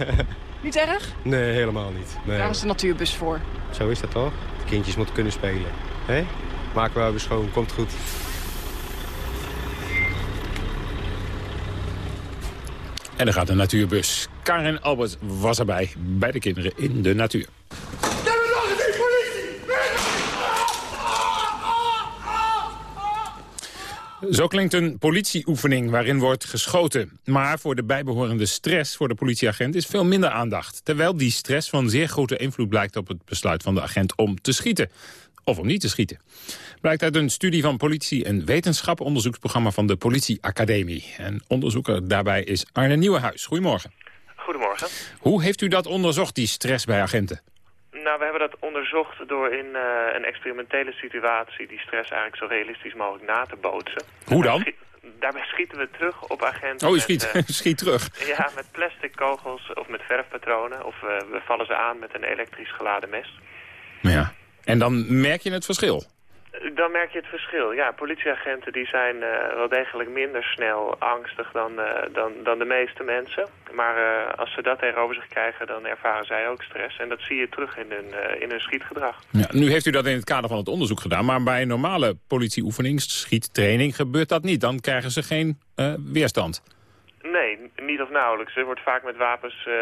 [SPEAKER 39] Niet erg?
[SPEAKER 41] Nee, helemaal niet. Nee.
[SPEAKER 39] Daar is de natuurbus voor.
[SPEAKER 41] Zo is dat toch? De kindjes moeten kunnen spelen. Hé? Maken we weer schoon, komt goed.
[SPEAKER 10] En dan gaat de natuurbus. Karin Albert was erbij bij de kinderen in de natuur. Zo klinkt een politieoefening waarin wordt geschoten. Maar voor de bijbehorende stress voor de politieagent is veel minder aandacht. Terwijl die stress van zeer grote invloed blijkt op het besluit van de agent om te schieten. Of om niet te schieten. Blijkt uit een studie van politie- en wetenschap onderzoeksprogramma van de Politieacademie. En onderzoeker daarbij is Arne Nieuwenhuis. Goedemorgen.
[SPEAKER 44] Goedemorgen.
[SPEAKER 10] Hoe heeft u dat onderzocht, die stress bij agenten?
[SPEAKER 44] Nou, we hebben dat onderzocht door in uh, een experimentele situatie die stress eigenlijk zo realistisch mogelijk na te bootsen.
[SPEAKER 10] Hoe dan?
[SPEAKER 44] daarbij schieten we terug op agenten.
[SPEAKER 10] Oh, je schiet, met, uh, schiet terug?
[SPEAKER 44] Ja, met plastic kogels of met verfpatronen. Of uh, we vallen ze aan met een elektrisch geladen mes.
[SPEAKER 10] Ja. En dan merk je het verschil?
[SPEAKER 44] Dan merk je het verschil. Ja, politieagenten die zijn uh, wel degelijk minder snel angstig dan, uh, dan, dan de meeste mensen. Maar uh, als ze dat tegenover zich krijgen, dan ervaren zij ook stress. En dat zie je terug in hun, in hun schietgedrag.
[SPEAKER 10] Ja, nu heeft u dat in het kader van het onderzoek gedaan. Maar bij een normale politieoefening, schiettraining, gebeurt dat niet. Dan krijgen ze geen weerstand.
[SPEAKER 44] Nee, niet of nauwelijks. Er wordt vaak met wapens, uh,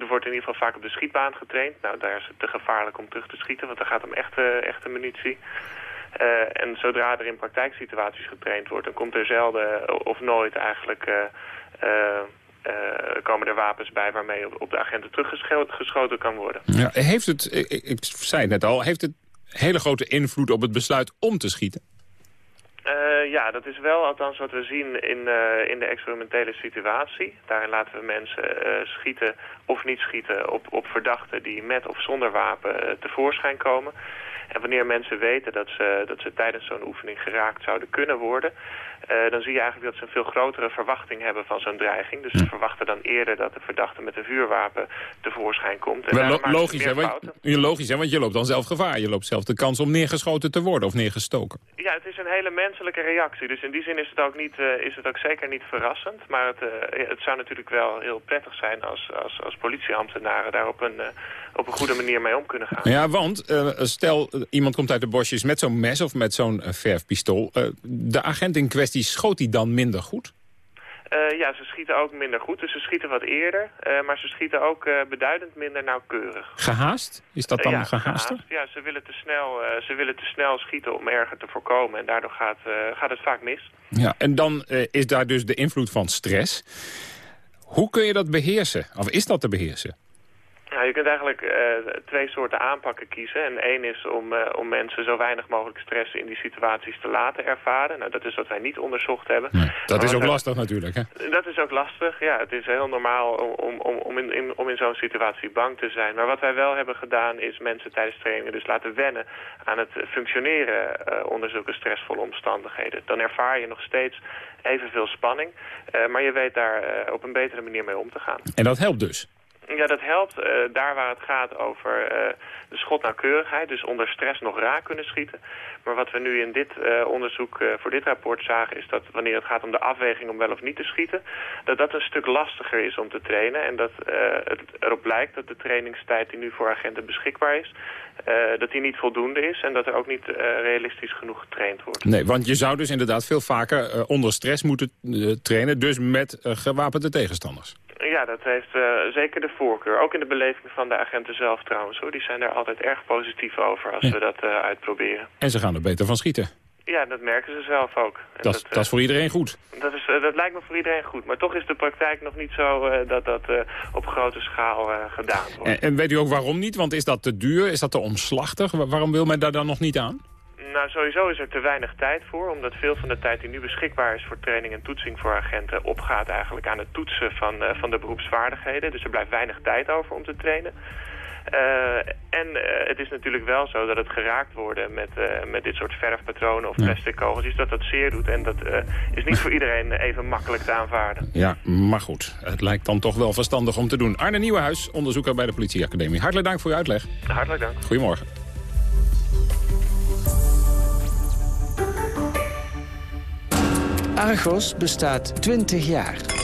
[SPEAKER 44] er wordt in ieder geval vaak op de schietbaan getraind. Nou, daar is het te gevaarlijk om terug te schieten, want dan gaat om echte, echte munitie. Uh, en zodra er in praktijksituaties getraind wordt, dan komt er zelden of nooit eigenlijk... komen er wapens bij waarmee op de agenten teruggeschoten kan worden.
[SPEAKER 10] Ja, heeft het, ik, ik zei het net al, heeft het hele grote invloed op het besluit om te schieten?
[SPEAKER 44] Uh, ja, dat is wel althans wat we zien in, uh, in de experimentele situatie. Daarin laten we mensen uh, schieten of niet schieten op, op verdachten die met of zonder wapen tevoorschijn komen. En wanneer mensen weten dat ze, dat ze tijdens zo'n oefening geraakt zouden kunnen worden... Uh, dan zie je eigenlijk dat ze een veel grotere verwachting hebben van zo'n dreiging. Dus ze verwachten dan eerder dat de verdachte met een vuurwapen tevoorschijn komt. En
[SPEAKER 10] lo logisch, hè, want, logisch hè, want je loopt dan zelf gevaar. Je loopt zelf de kans om neergeschoten te worden of neergestoken.
[SPEAKER 44] Ja, het is een hele menselijke reactie. Dus in die zin is het ook, niet, uh, is het ook zeker niet verrassend. Maar het, uh, het zou natuurlijk wel heel prettig zijn als, als, als politieambtenaren daar op een, op een goede manier mee om kunnen gaan.
[SPEAKER 10] Ja, want stel iemand komt uit de bosjes met zo'n mes of met zo'n verfpistool. de agent in kwestie schoot hij dan minder goed?
[SPEAKER 44] Uh, ja, ze schieten ook minder goed. Dus ze schieten wat eerder. Uh, maar ze schieten ook uh, beduidend minder nauwkeurig.
[SPEAKER 10] Gehaast? Is dat dan
[SPEAKER 44] ja,
[SPEAKER 10] gehaast?
[SPEAKER 44] Ja, ze willen, te snel, ze willen te snel schieten om erger te voorkomen. En daardoor gaat, gaat het vaak mis.
[SPEAKER 10] Ja, en dan is daar dus de invloed van stress. Hoe kun je dat beheersen? Of is dat te beheersen?
[SPEAKER 44] Nou, je kunt eigenlijk uh, twee soorten aanpakken kiezen. En één is om, uh, om mensen zo weinig mogelijk stress in die situaties te laten ervaren. Nou, dat is wat wij niet onderzocht hebben.
[SPEAKER 10] Nee, dat is ook lastig natuurlijk, hè?
[SPEAKER 44] Dat is ook lastig, ja. Het is heel normaal om, om, om in, in, om in zo'n situatie bang te zijn. Maar wat wij wel hebben gedaan is mensen tijdens trainingen dus laten wennen aan het functioneren uh, onder zulke stressvolle omstandigheden. Dan ervaar je nog steeds evenveel spanning. maar je weet daar op een betere manier mee om te gaan.
[SPEAKER 10] En dat helpt dus?
[SPEAKER 44] Ja, dat helpt. Uh, daar waar het gaat over uh, de schotnauwkeurigheid, dus onder stress nog raak kunnen schieten. Maar wat we nu in dit uh, onderzoek voor dit rapport zagen, is dat wanneer het gaat om de afweging om wel of niet te schieten, dat dat een stuk lastiger is om te trainen. En dat het erop lijkt dat de trainingstijd die nu voor agenten beschikbaar is, dat die niet voldoende is en dat er ook niet realistisch genoeg getraind wordt.
[SPEAKER 10] Nee, want je zou dus inderdaad veel vaker onder stress moeten trainen, dus met gewapende tegenstanders.
[SPEAKER 44] Ja, dat heeft uh, zeker de voorkeur. Ook in de beleving van de agenten zelf trouwens. Hoor. Die zijn er altijd erg positief over als ja. we dat uh, uitproberen.
[SPEAKER 10] En ze gaan er beter van schieten.
[SPEAKER 44] Ja, dat merken ze zelf ook.
[SPEAKER 10] En dat, dat, dat is voor iedereen goed.
[SPEAKER 44] Dat, is, dat lijkt me voor iedereen goed. Maar toch is de praktijk nog niet zo uh, dat dat op grote schaal gedaan wordt.
[SPEAKER 10] En, en weet u ook waarom niet? Want is dat te duur? Is dat te omslachtig? Waarom wil men daar dan nog niet aan?
[SPEAKER 44] Nou, sowieso is er te weinig tijd voor, omdat veel van de tijd die nu beschikbaar is voor training en toetsing voor agenten opgaat eigenlijk aan het toetsen van, uh, van de beroepsvaardigheden. Dus er blijft weinig tijd over om te trainen. Uh, en uh, het is natuurlijk wel zo dat het geraakt worden met, uh, met dit soort verfpatronen of plastic kogeltjes, dat dat zeer doet. En dat is niet voor iedereen even makkelijk te aanvaarden.
[SPEAKER 10] Ja, maar goed. Het lijkt dan toch wel verstandig om te doen. Arne Nieuwenhuis, onderzoeker bij de politieacademie. Hartelijk dank voor uw uitleg.
[SPEAKER 44] Hartelijk dank.
[SPEAKER 10] Goedemorgen.
[SPEAKER 45] Argos bestaat 20 jaar.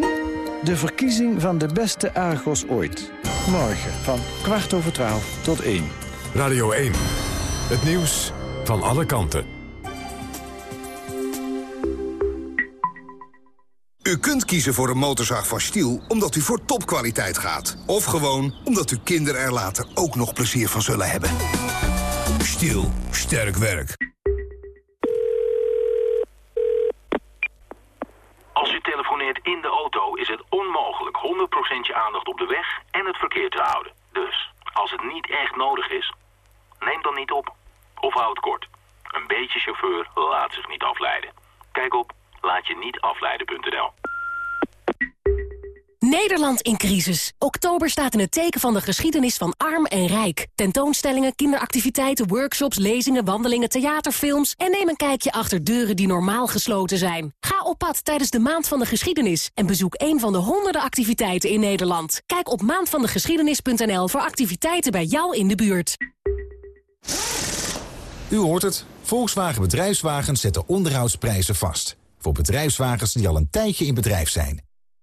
[SPEAKER 45] de verkiezing van de beste Argos ooit. Morgen van kwart over twaalf tot één.
[SPEAKER 1] Radio 1. Het nieuws van alle kanten.
[SPEAKER 46] U kunt kiezen voor een motorzaag van Stiel omdat u voor topkwaliteit gaat. Of gewoon omdat uw kinderen er later ook nog plezier van zullen hebben. Stiel. Sterk werk.
[SPEAKER 35] In de auto is het onmogelijk 100% je aandacht op de weg en het verkeer te houden. Dus, als het niet echt nodig is, neem dan niet op. Of houd kort. Een beetje chauffeur laat zich niet afleiden. Kijk op laatje-niet-afleiden.nl.
[SPEAKER 47] Nederland in crisis. Oktober staat in het teken van de geschiedenis van arm en rijk. Tentoonstellingen, kinderactiviteiten, workshops, lezingen, wandelingen, theaterfilms... en neem een kijkje achter deuren die normaal gesloten zijn. Ga op pad tijdens de Maand van de Geschiedenis... en bezoek een van de honderden activiteiten in Nederland. Kijk op maandvandegeschiedenis.nl voor activiteiten bij jou in de buurt.
[SPEAKER 30] U hoort het. Volkswagen Bedrijfswagens zetten onderhoudsprijzen vast. Voor bedrijfswagens die al een tijdje in bedrijf zijn.